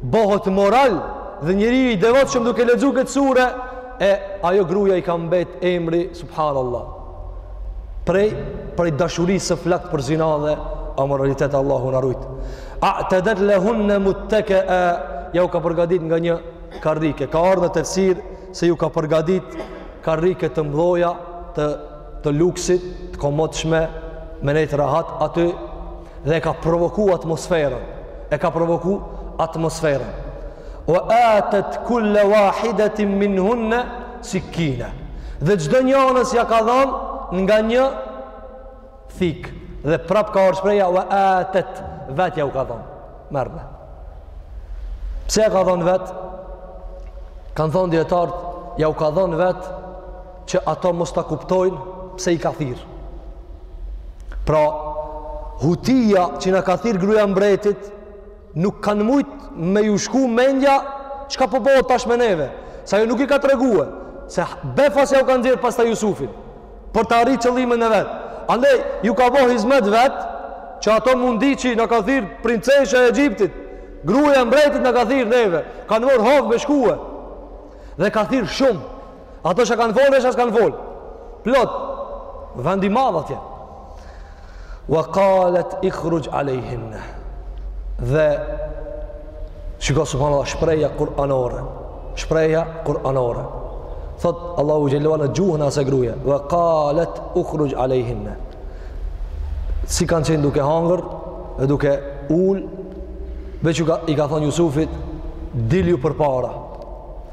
Speaker 1: bëhet moral dhe njeriu i devotshëm duke lexuar këtë sure, e ajo gruja i ka mbet emri subhanallah. prej prej dashurisë së flaktë për zina dhe amoralitet Allahu na rujt. A'tedet lehunne mutteke'e, ja u ka përgatit nga një karrike. Ka ardhë në tefsir se ju ka përgatit karrike të mdhoja, të, të luksit, të komotshme, me nejtë rahat aty dhe e ka provoku atmosferën. E ka provoku atmosferën. Wa atet kulle wahidetin minhunne sikkine. Dhe çdo njanës ja ka dhonë nga një thikë. Dhe prap ka ardh shprehja wa atet vetë ja u ka dhonë. Merre. Pse ja ka dhonë vetë? Kanë thonë dijetarët, ja u ka dhonë vetë që ato mos ta kuptojnë pse i ka thirrë. Pra, hutia që na ka thirrë gruja e mbretit, Nuk kanë mujt me ju shku mendja çka po bëhet tash me neve. Se ajo nuk i ka tregue se befas ja u ka nxjerrë pastaj Jusufin për ta arritë qëllimin e vet. Andaj, ju ka bo hizmet vetë që ato mundi që na ka thirrë princesha e Egjiptit, gruja e mbretit na ka thirrë neve, kanë marrë hov me shkue dhe ka thirrë shumë. Ato që kanë folë dhe që s'kanë folë. Plot, vend i madh atje. Wa qalet ikhruj alejhin. Dhe shiko subhanallahu shprehja kuranore. Shprehja kuranore. Thot Allahu xhelalu në gjuhën e asaj gruaje, wa qalet ukhruj alejhin. Si kanë qenë duke hangër dhe duke ul, veç i ka thonë Jusufit, dil ju përpara.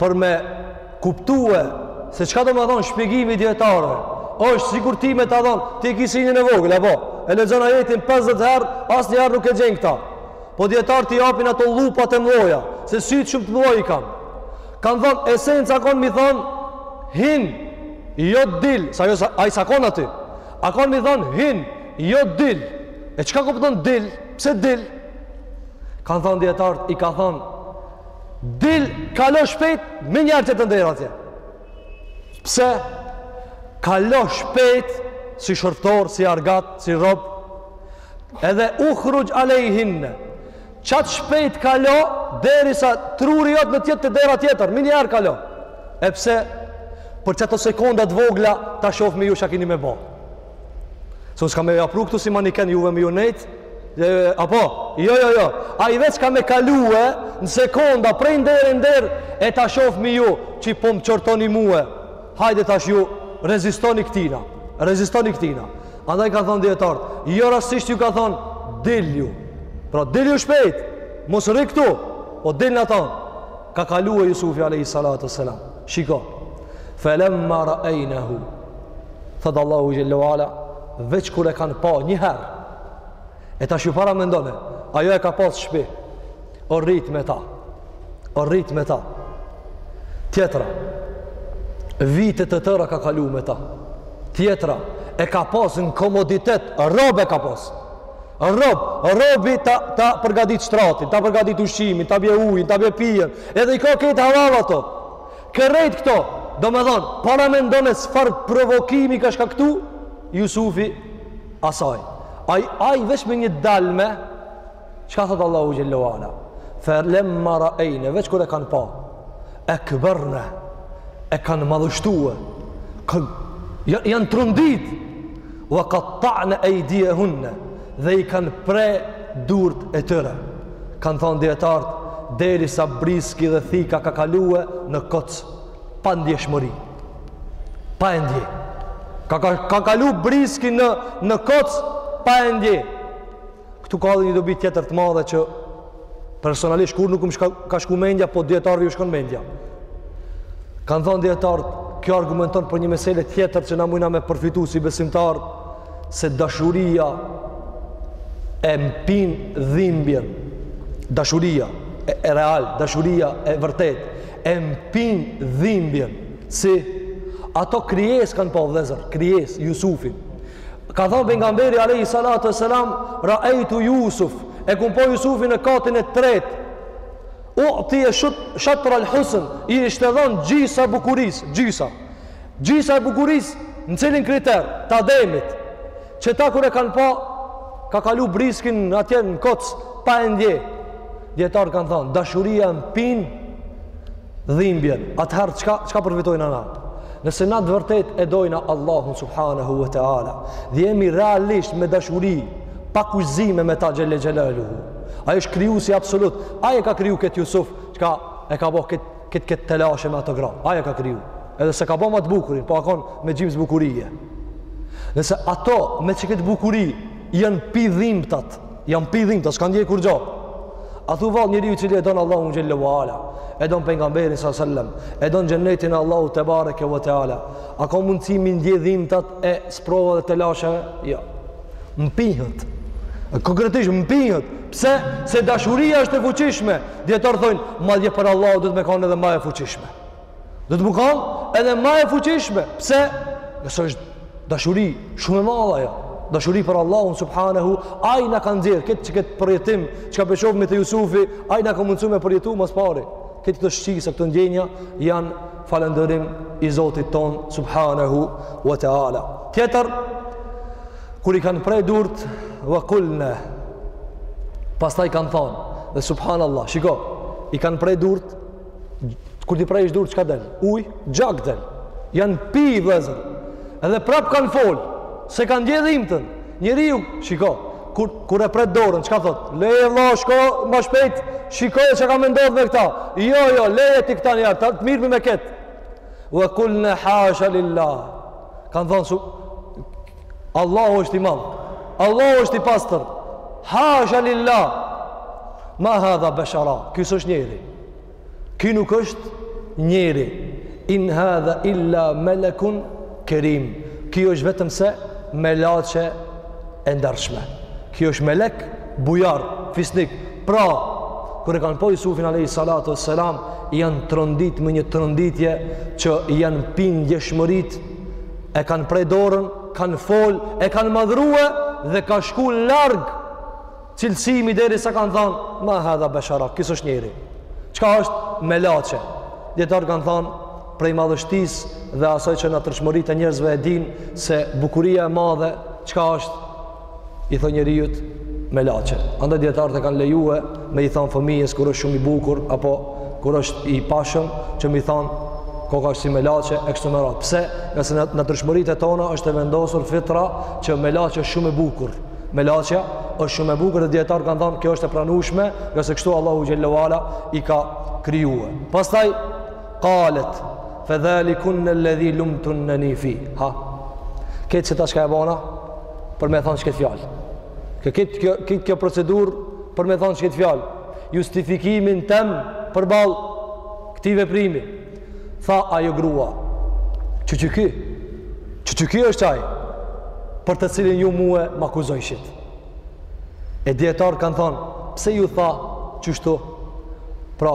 Speaker 1: Për me kuptue se çka domethonë shpjegimi i dijetarëve, është sikur ti me ta thonë, ti e ki synin e vogël, po e lexon ajetin 50 herë, asnjëherë nuk e gjen këta. Po dijetarët t'i japin ato llupat e mdhoja, se sytë shumë të mdhoj i kanë. Kanë thonë, esenc a konë m'i thonë, hin, jo dil, se ajo, ai s'a konë aty? A konë m'i thonë, hin, jo dil. E çka kupton dil? Pse dil? Kanë thonë dijetarët, i ka thonë, Dil, kalo shpejt, me njëherë n'qat derë atje. Pse? Kalo shpejt, si shërbtor, si argat, si rob, edhe ukhruxh alejhinne. Qatë shpejt kalo, derisa truri jot në tjetë të dera tjetër, menjëherë kalo. E pse? Për qëto sekundat vogla, ta shofim ju çka kini me bo. Se nuk ka me ju pru këtu si maniken juve me ju nejt, dhe, apo, jo, jo, jo, ai veç ka me kalue në sekonda, prej dere n'derë, e ta shofim ju që po më qortoni mue, hajde tash ju rezistoni këtina, rezistoni këtina. Andaj kanë thonë dijetarët, jo rastësisht ju ka thonë, dilju, pra dilju shpejt, mos rri këtu, po dil, i thonë, ka kalue Jusufi a.s. Shiko, felemma ra'ejnehu, thotë Allahu xhel-le ue ala, veç kur e kanë pa njëherë, e tash ju paramendone, ajo e ka pas n'shpi, o rrit me ta, o rrit me ta, tjetra, vite të tëra ka kalu me ta, tjetra, e ka pas në komoditet, rob e ka pas, Rob, robi ta ta përgatit shtratin, ta përgatit ushqimin, ta bje ujin, ta bje pijen, edhe i ka krejt hallall ato. Krejt këto, domethonë, paramendone çfarë provokimi ka shku këtu, Jusufi asaj. Ai, ai, veç me një dalme, çka thotë Allahu xhel-le ue ala? Felemma ra'ejne, veç kur e kanë pa, ekberne, e kanë madhështue, kanë, janë trondit, Wa qatta'na aydiyahunna dhe i kanë pre durt e tyre kanë thënë dijetarët derisa briski dhe thika ka kalue në koc pa ndjeshmëri pa e ndje ka ka ka kalu briski në në koc pa e ndje Këtu ka dhe një dobi tjetër të madhe që personalisht kurrë nuk më shka, ka shku mendja, po dijetarëve ju shkon mendja. Kanë thonë dijetarët, kjo argumenton për një mesele tjetër që na mujna me përfitu si besimtarë, se dashuria e mpin dhimbjen, dashuria e, e reale, dashuria e vërtetë, e mpin dhimbjen, si ato krijesë kanë pa vllezër, krijesë, Jusufin, Ka thënë pejgamberi alayhi salatu wasalam, "Ra'aytu Yusuf", e kum pa Yusufin në katin e tretë. Utije shat shatr al husn, i ishte dhënë gjysa e bukurisë, gjysa. Gjysa e bukurisë në cilin kriter, t'Ademit. Qeta kur e kanë pa, ka kalu briski atje në koc pa e ndje. Dijetarët kanë thënë, dashuria e mpin dhimbjen, atëherë çka çka përfitojna na? Nëse na të vërtet e dojna Allahun subhanahu wa taala, dhe jemi realisht me dashuri, pa kushtëzime me ta xhelle xhelaluhu. Ai është krijuesi absolut. Ai e ka kriju këtë Jusuf, çka e ka bo këtë këtë kët telashe me ato gra. Ai e ka kriju. Edhe s'e ka bo ma të bukurin, po a kon me gjims bukurie. Nëse ato me qeket bukuri janë mpi dhimbtat, Janë mpi dhimtat, s'kanë ndje kurgjo. A thu vallë njeriu i cili e don Allahun xhelle ve ala, e don pejgamberin sallallahu alejhi ve sellem, e don xhennetin e Allahut tebareke ve teala. A ka mundësi m'i ndje dhimtat e sprovave, telasheve? Jo. Mpihet. Konkretisht mpihet. Pse? Se dashuria është e fuqishme. Dijetarët thonë, madje për Allahun duhet me kanë edhe ma e fuqishme. Duhet me kanë edhe ma e fuqishme. Pse? Ngase është dashuri shumë e madhe ajo. Dashuri për Allahun subhanahu, ai na ka nxjerr këtë që këtë përjetim, çka po shohim te Jusufi, ai na ka mundësu me përjetu ma s'pari. Këto, këto shqisa, këto ndjenja janë falëndërim i Zotit tonë subhanahu wa taala. Tjetër kur i kanë pre durt wa kulna pastaj kanë thanë dhe subhanallah shiko i kanë pre durt Kur t'i presh durt, çka del? Uj, gjak del. Janë mpi, vllezër. Edhe prap kanë fol, s'e kanë ndje dhimtën. Njeriu, shiko, kur, kur e pret dorën, çka thotë? Leje vlla, shko, ma shpejt, shiko çka ka me ndodhë me këta. Jo, jo, leje ti këtë ngjarje, të mirrmi me ketë. Ve kulna hasha lillah. Kanë thanë, su, Allahu është i madh. Allahu është i pastër. Hasha lillah. Ma hadha bashara. Ky s'është njeri. Ky nuk është njeri. In hadha illa melekun kerim. Ky është vetëm se melaqe e ndershme. Ky është melek bujar, fisnik. Pra, kur e kanë pa Jusufin alayhi salatu wassalam, janë trondit me një tronditje që janë mpi ndjeshmëritë e kanë pre dorën, kanë fol, e kanë madhrue dhe ka shku larg cilësimi derisa kanë thanë, ma hadha beshara, ky s'është njeri. Çka është, melaqe? Dijetarët kanë thanë, prej madhështisë dhe asaj që natyrshmëritë e njerëzve e din se bukuria e madhe, çka është i thonë njeriut melaqe. Andaj dijetarët e kanë lejue me i than fëmijës kur është shumë i bukur apo kur është i pashëm që me i than koka është si melaqe e kështu me radhë. Pse? Ngase në natyrshmëritë e tona është e vendosur fitra që melaqe është shumë e bukur. Melaqja është shumë e bukur dhe dijetarët kanë thanë kjo është e pranueshme, ngase kështu Allahu xhelle ve ala i ka krijue. Pastaj Kalet, fe dhalikunne ledhi lumtunneni fih. Ha, këtë qëta çka e bona, për me thonë që këtë fjalë. Këtë kjo, kjo, kjo procedurë, për me thonë që këtë fjalë. Justifikimin tem, përballë këtij veprimi. Tha ajo grua, qe qëky, qe qëky është qaj, për të cilin ju mue më akuzojshit. E dijetarët kanë thonë, pse ju tha qështu? Pra,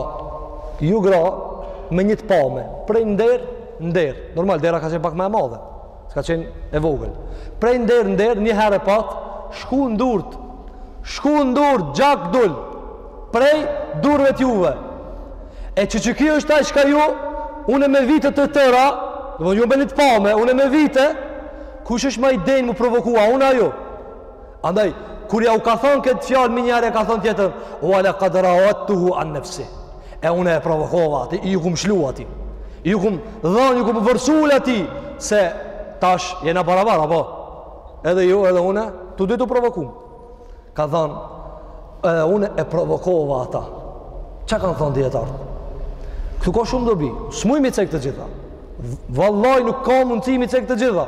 Speaker 1: ju gra me një të pame, prej n'derë, n'derë, normal, dera ka qenë pak ma e madhe, s'ka qenë e vogël. Prej n'derë, n'derë, një herë e patë, shku n'durt, shku n'durt, gjak dul, prej durve t'juve. E qe qëky është aj çka ju, une me vite të tëra, dhe më ju me një të pame, une me vite, kush është ma i denjë m'u provoku, a une a ju? Andaj, kur ja u ka thonë këtë fjalë, minjëherë ka thonë tjetrën, ue lekad rauedtuhu an nefsih. E une e provokova ati, ju kum shlu atij. Ju kum dhanë, ju kum vërsul atij, se tash jena barabar, apo? Edhe ju, edhe une, të dytë u provokum. Ka thonë, edhe une e provokova ata. Çka kanë thonë dijetarët? Këtu ka shumë dobi, s'muj m'i cek të gjitha. Vallaj nuk ka mundësi m'i cek të gjitha.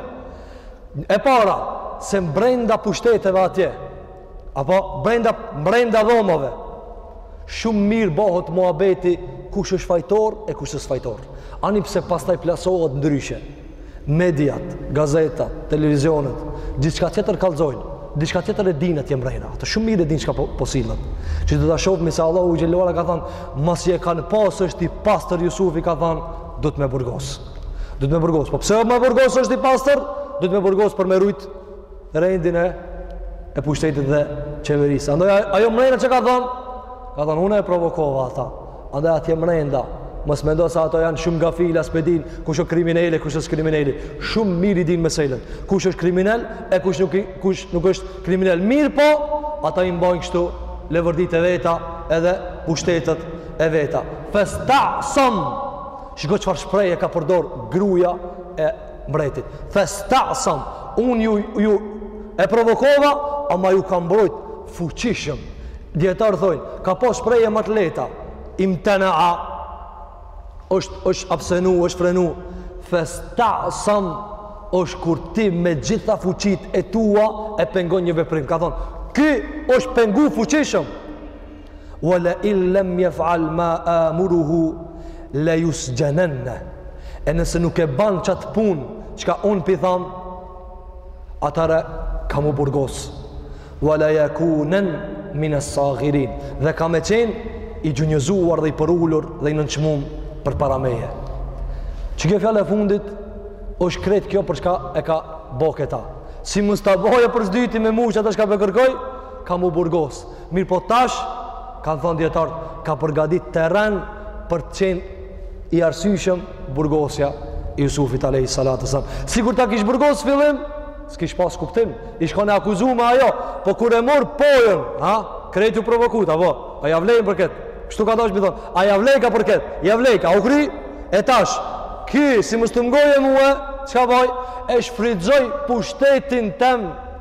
Speaker 1: E para, se mbrenda pushteteve atje, apo mbrenda, mbrenda dhomave, shumë mirë bëhet muhabeti kush është fajtor e kush është fajtor. Ani pse pastaj plasohet ndryshe. Mediat, gazetat, televizionet, diçka tjetër kalzojnë, diçka tjetër e dinë atje mbrenda. Ato shumë mirë e dinë çka po, po sillet. Që do ta shohim se Allahu xhele ue ala ka thënë, masi e kanë pa se është i pastër Jusufi ka thënë, duhet me burgos. Duhet me burgos. Po pse me burgos, është i pastër? Duhet me burgos për me rujt rendin e e pushtetit dhe qeverisë. Andaj ajo mrena çka ka thënë, ka thënë unë e provokova ata. Andaj atje mrenda, mos mendo se ato janë shumë gafila, s'p'e din, kush është kriminel e kush është krimineli. Shumë mirë i din meselën. Kush është kriminel e kush nuk kush nuk është kriminel. Mirëpo, ata i mbajnë kështu leverditë e veta edhe pushtetet e veta. Festa'sam Shiko çfarë shprehje ka përdor gruja e mbretit. Festa'sam, unë ju, ju e provokova, ama ai u ka mbrojt fuqishëm. Dijetarët thojnë, ka pas shprehje ma të lehta, imtenea, është, është abstenu, është frenu, festa'sam, është kur ti me gjitha fuqitë e tua e pengon një veprim. Ka thonë, ky është pengu fuqishëm. Wa la in lam yaf'al ma amuruhu la yusjananna. E nëse nuk e ban qat punë çka un pi tham, atëhera ka mu burgos. Wa la yakunan min as-saghirin. Dhe ka me qen i gjunjëzuar dhe i përulur dhe i nënçmum përpara meje. Që kjo fjalë e fundit është krejt kjo për çka e ka bo këta. Si mos ta boje për së dyti me mu qata çka po kërkoj, ka mu burgos. Mirëpo tash, kanë thënë dijetarët, ka përgatit terren për të qenë i arsyshëm burgosja e Jusufit alayhis salatu wa selam. Sikur ta kish burgos n'fillim, s'kish pas kuptim. Ish kon e akuzume ajo, po kur e mor pojën, ha? Krejt u provokut, apo? A ja vlen për këtë? Kështu ka dashtë mi thonë, a ja vlejka për këtë? Ja vlejka, u kry. E tash, ky, si mos t'm'ngoje mua, çka boj? E shfrytzoj pushtetin tem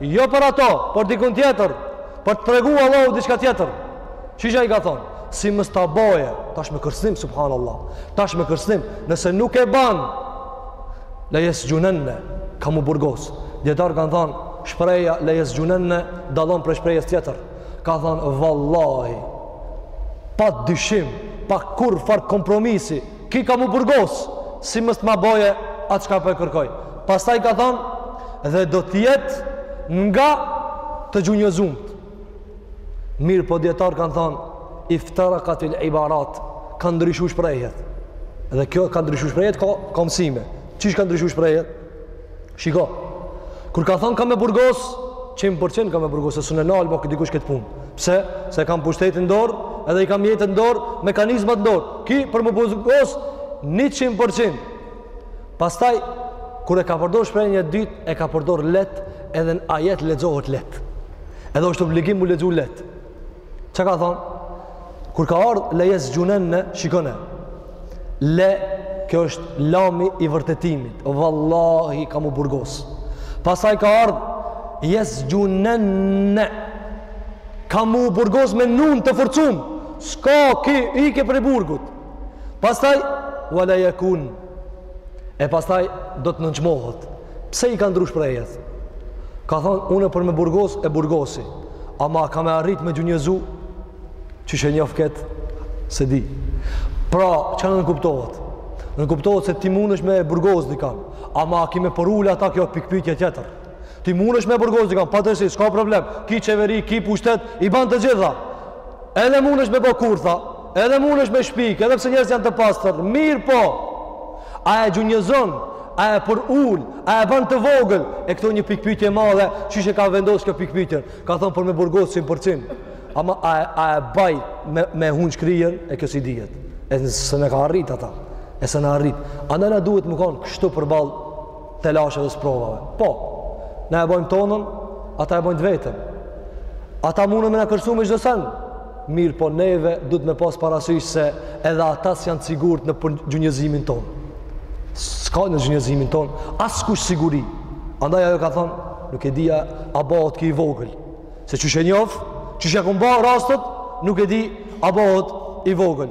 Speaker 1: Jo për ato, por dikun tjetër, për të tregu Allahu diçka tjetër. Qysh i ka thonë, si mos ta boje, tash me kërcënim subhanallahu. Tash me kërcënim, nëse nuk e ban, la yasjunanna, ka mu burgos. Dijetarët kan thonë, shprehja la yasjunanna dallon prej shprehjes tjetër. Ka thonë vallahi pa dyshim, pa kurrfar kompromisi, Ky ka mu burgos, si mos të ma boje atë çka po e kërkoj. Pastaj ka thonë, dhe do t'jetë nga të gjunjëzumt. Mirëpo dijetarët kanë thonë, iftaraqat il-ibarat, kanë ndryshu shprehjet. Dhe kjo kanë ndryshu shprehjet, ka, ka mësime. Qysh kanë ndryshu shprehjet? Shiko, kur ka thonë kam me burgos, qind përqind kam me burgos, se s'un e nal mo dikush këtë punë. Pse? Se kam pushtetin n'dorë, edhe i kam mjetet n'dorë, mekanizmat n'dorë. Ky, për me burgos, njëqind përqind. Pastaj, kur e ka përdor shprehjen e dytë, e ka përdor leht, edhe në ajet lexohet leht. Edhe është obligim mu lexu leht. Çka ka thonë? Kur ka ardhë le jesgjunenne, shikone. Le, kjo është lami i vërtetimit. Vallahi ka mu burgos. Pasaj ka ardhë jesgjunenne. Ka mu burgos me nun të forcum. S'ka ky ikje prej burgut. Pasaj, wala jekun. e pastaj do të nënçmohet. Pse i ka ndrru shprehjet? Ka thonë, unë për me burgos e burgosi, ama kam me arrit me gjunjëzu, qysh e njof ketë, s'e di. Pra, çka nënkuptohet? Nënkuptohet se ti mundesh me burgos dikan, ama ki me përul ata kjo pikpytje tjetër. Ti mundesh me burgos dikon, padrejtësisht, s'ka problem, ki qeveri, ki pushtet, i ban të gjitha. Edhe mundesh me bo kurtha, edhe mundesh me shpik, edhe pse njerëzit janë të pastër, mirë po, a e gjunjëzon, a e përul, a e ban të vogël, e këtu një pikëpyetje e madhe, qysh e ka vendosë kjo pikëpyetjen, ka thonë por me burgos qind për qind, ama a, a e baj me, me ungj kryen, e kjo s'dihet, e s'e kan arrit ata, e s'e kan arrit, andaj na duhet me konë kështu përballë, telashe dhe sprovave. Po, ne e bojmë tonën, ata e bojnë të veten. Ata mundën me na kërcnu me gjithë sen, mirë po neve duhet me pas parasysh se edhe ata s'janë sigurt në përgjunjëzimin tonë. S'ka në gjunjëzimin tonë, askush siguri. Andaj ajo ka thonë, nuk e di a bëhet ky i vogël. Se qysh e njof, qysh e kom pa rastet, nuk e di a bëhet i vogël.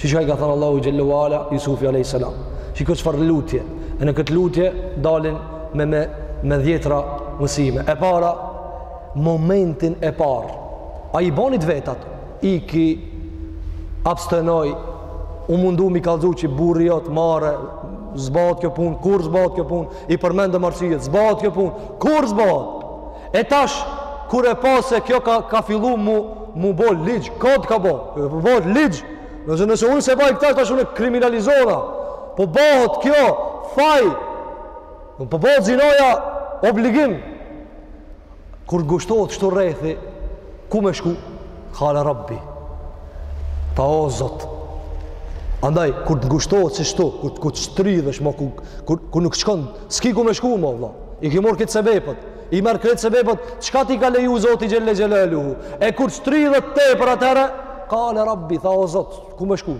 Speaker 1: Shiko çka i ka thënë Allahut xhelle ue ala, Jusufi a.s. Shiko çfarë lutje, e në këtë lutje dalin me, me, me dhjetra mësime. E para, momentin e parë, ai boni t'vetat, iki, abstenoi, u mundu me i kallzu që burri jot marre, s'bahet kjo punë, kurrë s'bahet kjo punë, i përmendi mirësitë, s'bahet kjo punë, kurrë s'bahet, E tash kur e pa se kjo ka ka fillu mu mu bo ligj, kod ka bo, bo ligj. Nëse nëse unë s'e baj këta tash unë kriminalizohna. Po bëhet kjo faj. Po bëhet zinoja obligim. Kur ngushtohet kshtu rrethi, ku me shku? Kale Rabbi. Tha o Zot. Andaj kur të ngushtohet si kshtu, kur kur të shtrydhesh, mo, kur kur kur nuk shkon, s'ki ku me shku mo vëlla. I ke marr krejt sebepet. i merr krejt sebepet, çka t'i ka leju Zoti xhelle xhelaluhu? E kur shtrydhet tepër atëherë, kale Rabbi, tha o Zot, ku me shku?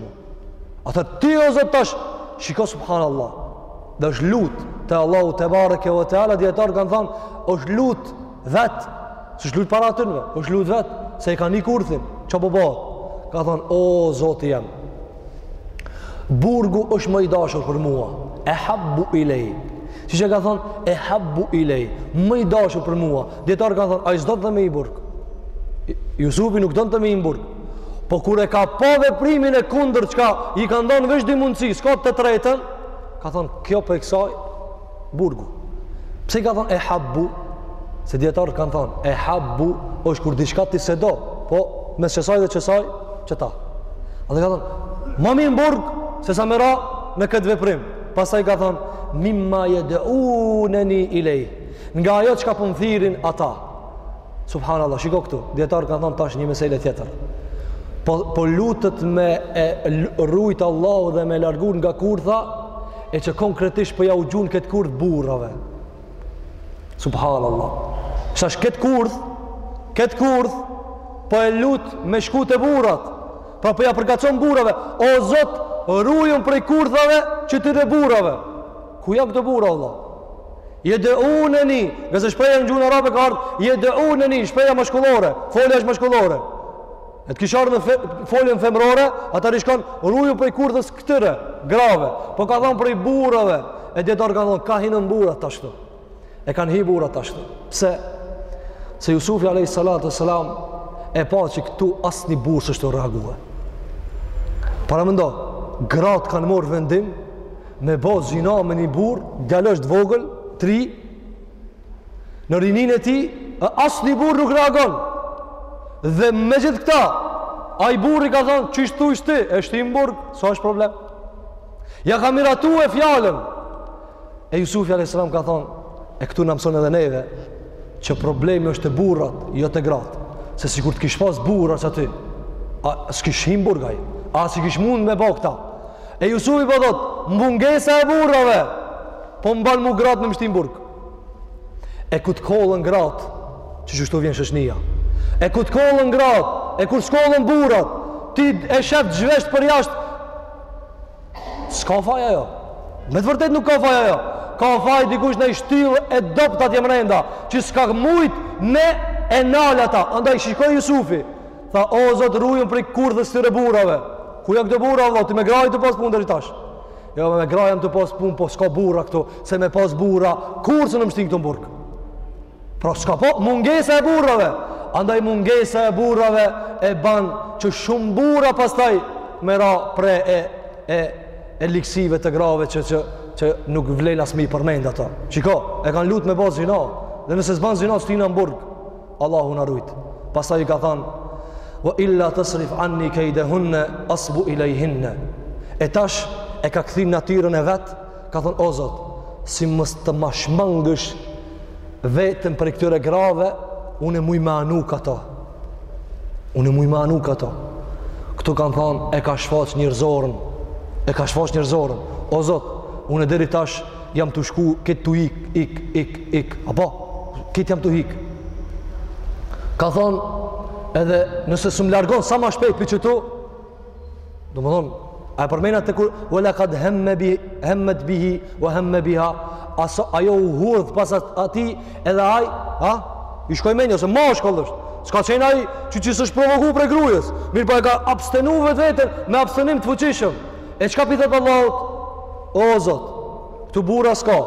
Speaker 1: Te ti o Zot tash, shiko subhanallah. Dhe është lut te Allahu te bareke ve teala dijetarët kan thon, është lut vet, s'është lut para atynve, është lut vet se e ka ni kurthin, çka po bohet. Ka thon o Zoti jem, Burgu është më i dashur për mua. Ehabbu ilejje. Siç e ka thonë, ehabbu ilejje. Më i dashur për mua. Dijetarët kanë thonë, ai s'donte me hi n'burg. Jusufi nuk donte me hi n'burg. Po kur e ka pa veprimin e kundërt çka i ka dhonë veç dy mundësi, s'ka të tretën, ka thonë, kjo prej kësaj, Burgu. Pse i ka thonë ehabbu? Se dijetarët kanë thonë, ehabbu është kur diçka ti s'e do, po mes qësaj dhe qësaj, qëta. Andaj ka thonë, ma mirë në burg, se sa me ra në këtë veprim. Pasaj ka thonë, mimma jed'uneni ilejhi, nga ajo çka po m'thirrin ata. Subhanallah, shiko këtu, dijetarët kanë thonë tash një mesele tjetër. Po, po lutet me e rujtë Allahu dhe me largu nga kurtha, e që konkretisht po ja u gjun këtë kurth burrave. Subhanallah. Sa është këtë kurth? Këtë kurth po e lut me shku te burrat. Pra po ja përgacon burrave. O Zot, rujëm prej kurthave qëtyre burrave. Ku janë këta burra Allah? Jed'uneni, ngase shprehja në gjuhën arabe ka ardhë, jed'uneni, shprehja mashkullore, folja është mashkullore. E të kishte ardhë në foljen femrore, ata i shkon ruju prej kurthës këtyre grave. Po ka thonë prej burrave, e dijetarët kanë thonë, ka hinën burrat tash këtu. E kanë hi burrat tash tu. Pse? Se Jusufi a.s. e pa që këtu asnjë burrë s'është tu reagu. Paramendo, gratë kanë morë vendim, me bo zina me një burrë, djalosh t'vogël, t'ri, Në rininë e tij, asnjë burrë nuk reagon. Dhe me gjithë këta, ai burri ka thonë, qysh thush ti, e shti m'burg, s'është problem. Ja ka miratu fjalën. E Jusufi a.s. ka thonë, e këtu na mëson edhe neve, që problemi është te burrat, jo te gratë. Se sikur të kish pas burra qaty, as s'kish hi m'burg ai, as i kish mund me bo këta. E Jusufi po thotë, mbungesa e burrave, po m'ban mu gratë me m'shti m'burg. E ku të kollën gratë, që qeshtu vjen shoqnia. E ku të kollën gratë, e kur shkollën burrat, ti e shef të zhvesht përjashtë, s'ka faj ajo. Me të vërtet nuk ka faj ajo. Ka faj dikush naj shtyllë e dobt atje mrenda, që s'ka mujt me e nal ata. Andaj shikoj Jusufi, tha, o Zot, rujëm prej kurthës qëtyre burrave. Ku janë këta burra, Allah, ti me gra je tu pas punë deri tash. Jo, me gra jam tu pas punë, po s'ka burra këtu, se me pas burra, kurrë s'më shtijnë këtu në burg. Pra s'ka po, mungesa e burrave. Andaj mungesa e burrave e ban që shumë burra pastaj me ra pre e, e, e ligsive të grave që, që, që nuk vlen as me i përmend ato. Shiko, e kanë lutë me ba zina, dhe nëse s'ban zina, shti në burg. Allahu na rujt. Pastaj i ka thënë: "Wa illa tasrif anni kaydahunna asbu ilayhinna." E tash e ka kthy n'natyrën e vet, ka thënë: "O Zot, si mos të ma shmangësh veten prej këtyre grave, unë muj me anu kah to." Unë muj me anu kah to. Këtu kanë thënë e ka shfaq njerëzorën. E ka shfaq njerëzorën. O Zot, unë deri tash Jam tu shku, këtë tu ik, ik, ik, ik. Apo, këtë jam tu ik. Ka thonë, edhe nëse s'më largon sa ma shpejt prej qetu, domethonë, Ai e përmen atje ku Ve lekad hemme bi, hemmet bihi Ve hemme biha Aso, Ajo u hudh pas atij Edhe aj ha? I shkoi menja se mashkull është S'ka qenë aj që që s'është provoku prej grujës Mirëpo po e ka abstenu vetëveten Me abstenim të fuqishëm E çka po i thot Allahut? O Zot, këtu burra s'ka.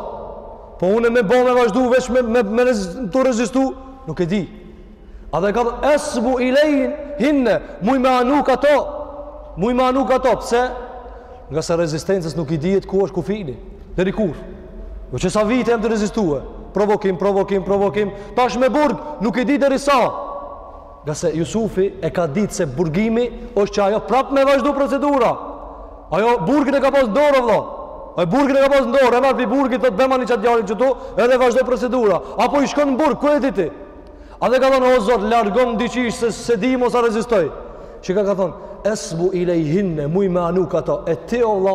Speaker 1: Po unë me bo me vazhdu veç me, me, me rez, tu rezistu? Nuk e di. Ai edhe ka thon, asbu ilejhinne, muj me anu ka ato. Muj me anu ka ato, pse? Ngase rezistencës nuk i dihet ku është kufini. Deri kur? Jo që sa vite jem tu rezistue. Provokim, provokim, provokim. Tash me burg, nuk i dihet deri sa. Ngase Jusufi e ka ditë se burgimi është që ajo prapë me vazhdu procedura. Ajo burgin e ka pas n'dorë, vlla. Ajo burgin e ka pas n'dorë, e marr prej burgit, thot bjerma një qat djalin qëtu, edhe vazhdon procedura. Apo i shkon në burg, ku e di ti? Ai edhe ka thonë, o Zot, largom diqysh, se s'e di mos a rezistoj. Çka ka thonë, asbu ilejhinne, muj me anu ka ato, e ti, o vlla,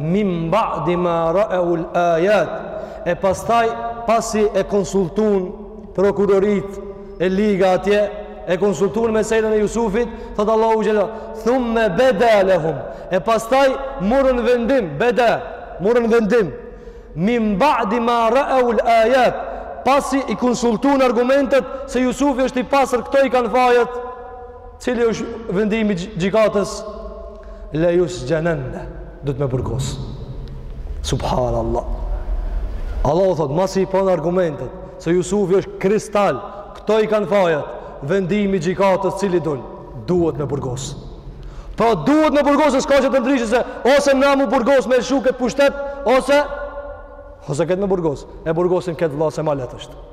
Speaker 1: Min ba'di ma ra'awul ayat. E pastaj pasi e konsultuan prokuroritë e liga atje, e konsultuan me sjelljen e Jusufit, thot Allahu xhelle, thumma bada lahum. E pastaj morën vendim, beda, morën vendim. Min ba'di ma ra'awul ayat. Pasi i konsultuan argumentet se Jusufi është i pastër, këto i kanë fajet. Cili është vendimi i gjykatës? Le jesxhununnehu, duhet me burgos. Subhan Allah. Allahu thotë, masi i panë argumentet, se Jusufi është kristal, këto i kanë fajet, vendimi i gjykatës cili dul, duhet me burgos. Po duhet me burgos, e s'ka qetër ndryshe, se ose na mu burgos me lëshu këtë pushtet, ose, ose këtë me burgos, e burgosim këtë vlla se ma let është.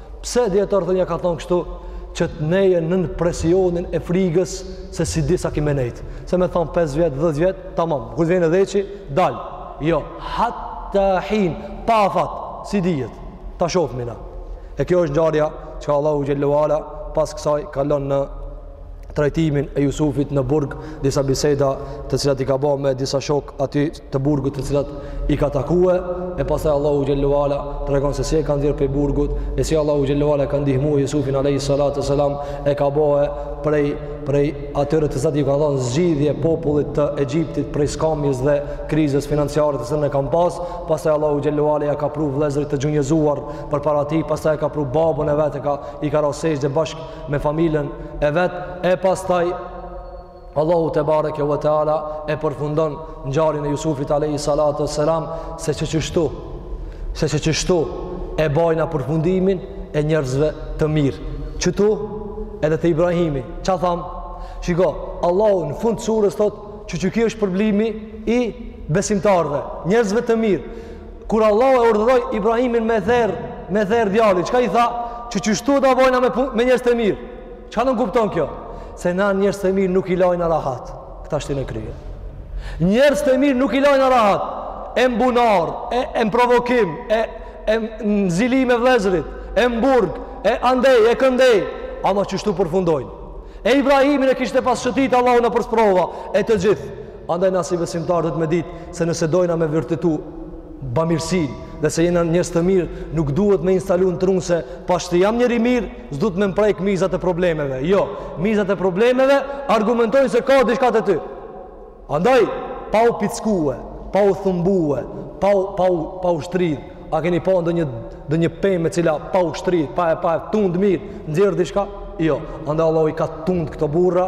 Speaker 1: Pse dijetarët thojn ka thonë kështu, që ta mbajnë nën presionin e frigës se s'e di sa ki me nejt. Se me thonë 5 vjetë, 10 vjetë, tamam, kur vjen dhjeta, dal. Jo, hatta hin, pa afat, s'i dihet, ta shofim na. E kjo është ngjarja që Allahu Xhelle ue ala, pas kësaj kalon në trajtimin e Jusufit në burg, disa biseda të cilat i ka bo me disa shokë aty të burgut të cilat i ka takue e pastaj Allahu Xhelle ue ala tregon se si e ka nxjerr prej burgut e si Allahu Xhelle ue ala e ka ndihmu Jusufin Alejhi Salatu ve Selam e ka bo e prej, prej atyre të cilët i kan dhonë zgjidhje popullit të Egjiptit prej skamjes dhe krizës financiare të cilën e kan pas pastaj Allahu Xhelle ue ala ia ka pru vllezrit të gjunjezuar përpara tij pastaj e ka pru babën e vet e ka, i ka ra sexhde bashk me familjen e vet e pastaj Allahu tebareke ve teala e përfundon ngjarjen e Jusufit alayhi salatu wassalam se qe qështu se qe qështu e bajna përfundimin e njerëzve të mirë. Qështu edhe te Ibrahimi, ça tham? Shiko, Allahu në fund surës thot qe qyky është shpërblimi i besimtarëve, njerëzve të mirë. Kur Allahu e urdhëroi Ibrahimin me therr, me therr djalin, çka i tha? Qe qështu do bajna me me njerëz të mirë. Çka nënkupton kjo? Se na njerëz të mirë nuk i lajnë rahat. Këta shtine n'krye. Njerëz të mirë nuk i lajnë rahat. E m'bunar, e, e m'provokim, e, e m'zili me vllezrit, e m'burg, e andej, e këndej. Ama që shtu përfundojnë. E Ibrahimin e kishte pas shëtit Allahu nëpër sprova e të gjithë. Andaj na si besimtarë duhet me ditë se nëse dojna me vërtetu bamirësin dhe se jena njerëz të mirë nuk duhet me instalu në tru se pasi jam njeri i mirë S'duhet me m'prek mizat e problemeve. Jo, mizat e problemeve argumentojnë se ka diçka te ty. Andaj, pa u pickue, pa u thumbue, pa u, pa u, pa u shtridh, a keni pa ndonjë, ndonjë pemë e cila pa u shtridh, pa e pa e tund mirë, nxjerr diçka? Jo, andaj Allahu i ka tund këto burra,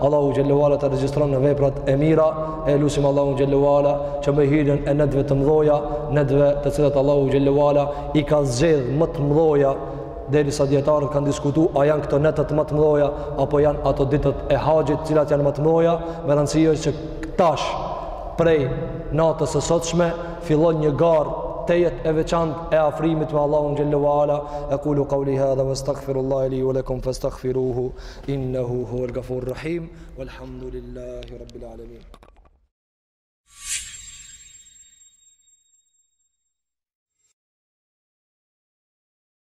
Speaker 1: Allahu xhel-le ue ala ta regjistron në veprat e mira e lusim Allahun xhel-le ue ala që me hyrjen e netëve të mdhaja, netëve të cilat Allahu xhel-le ue ala i ka zgjedh më të mdhaja derisa djetarët kanë diskutu a janë këto netët më të mdhaja apo janë ato ditët e haxhit të cilat janë më të mdhaja, me rëndësi është që tash prej natës së sotshme fillon një garë tejet e veçantë e afrimit me Allahun xhel-le ue ala ekulu kauli hadha wastaghfirullahi li wa lakum fastaghfiruhu انه هو الغفور الرحيم والحمد لله رب العالمين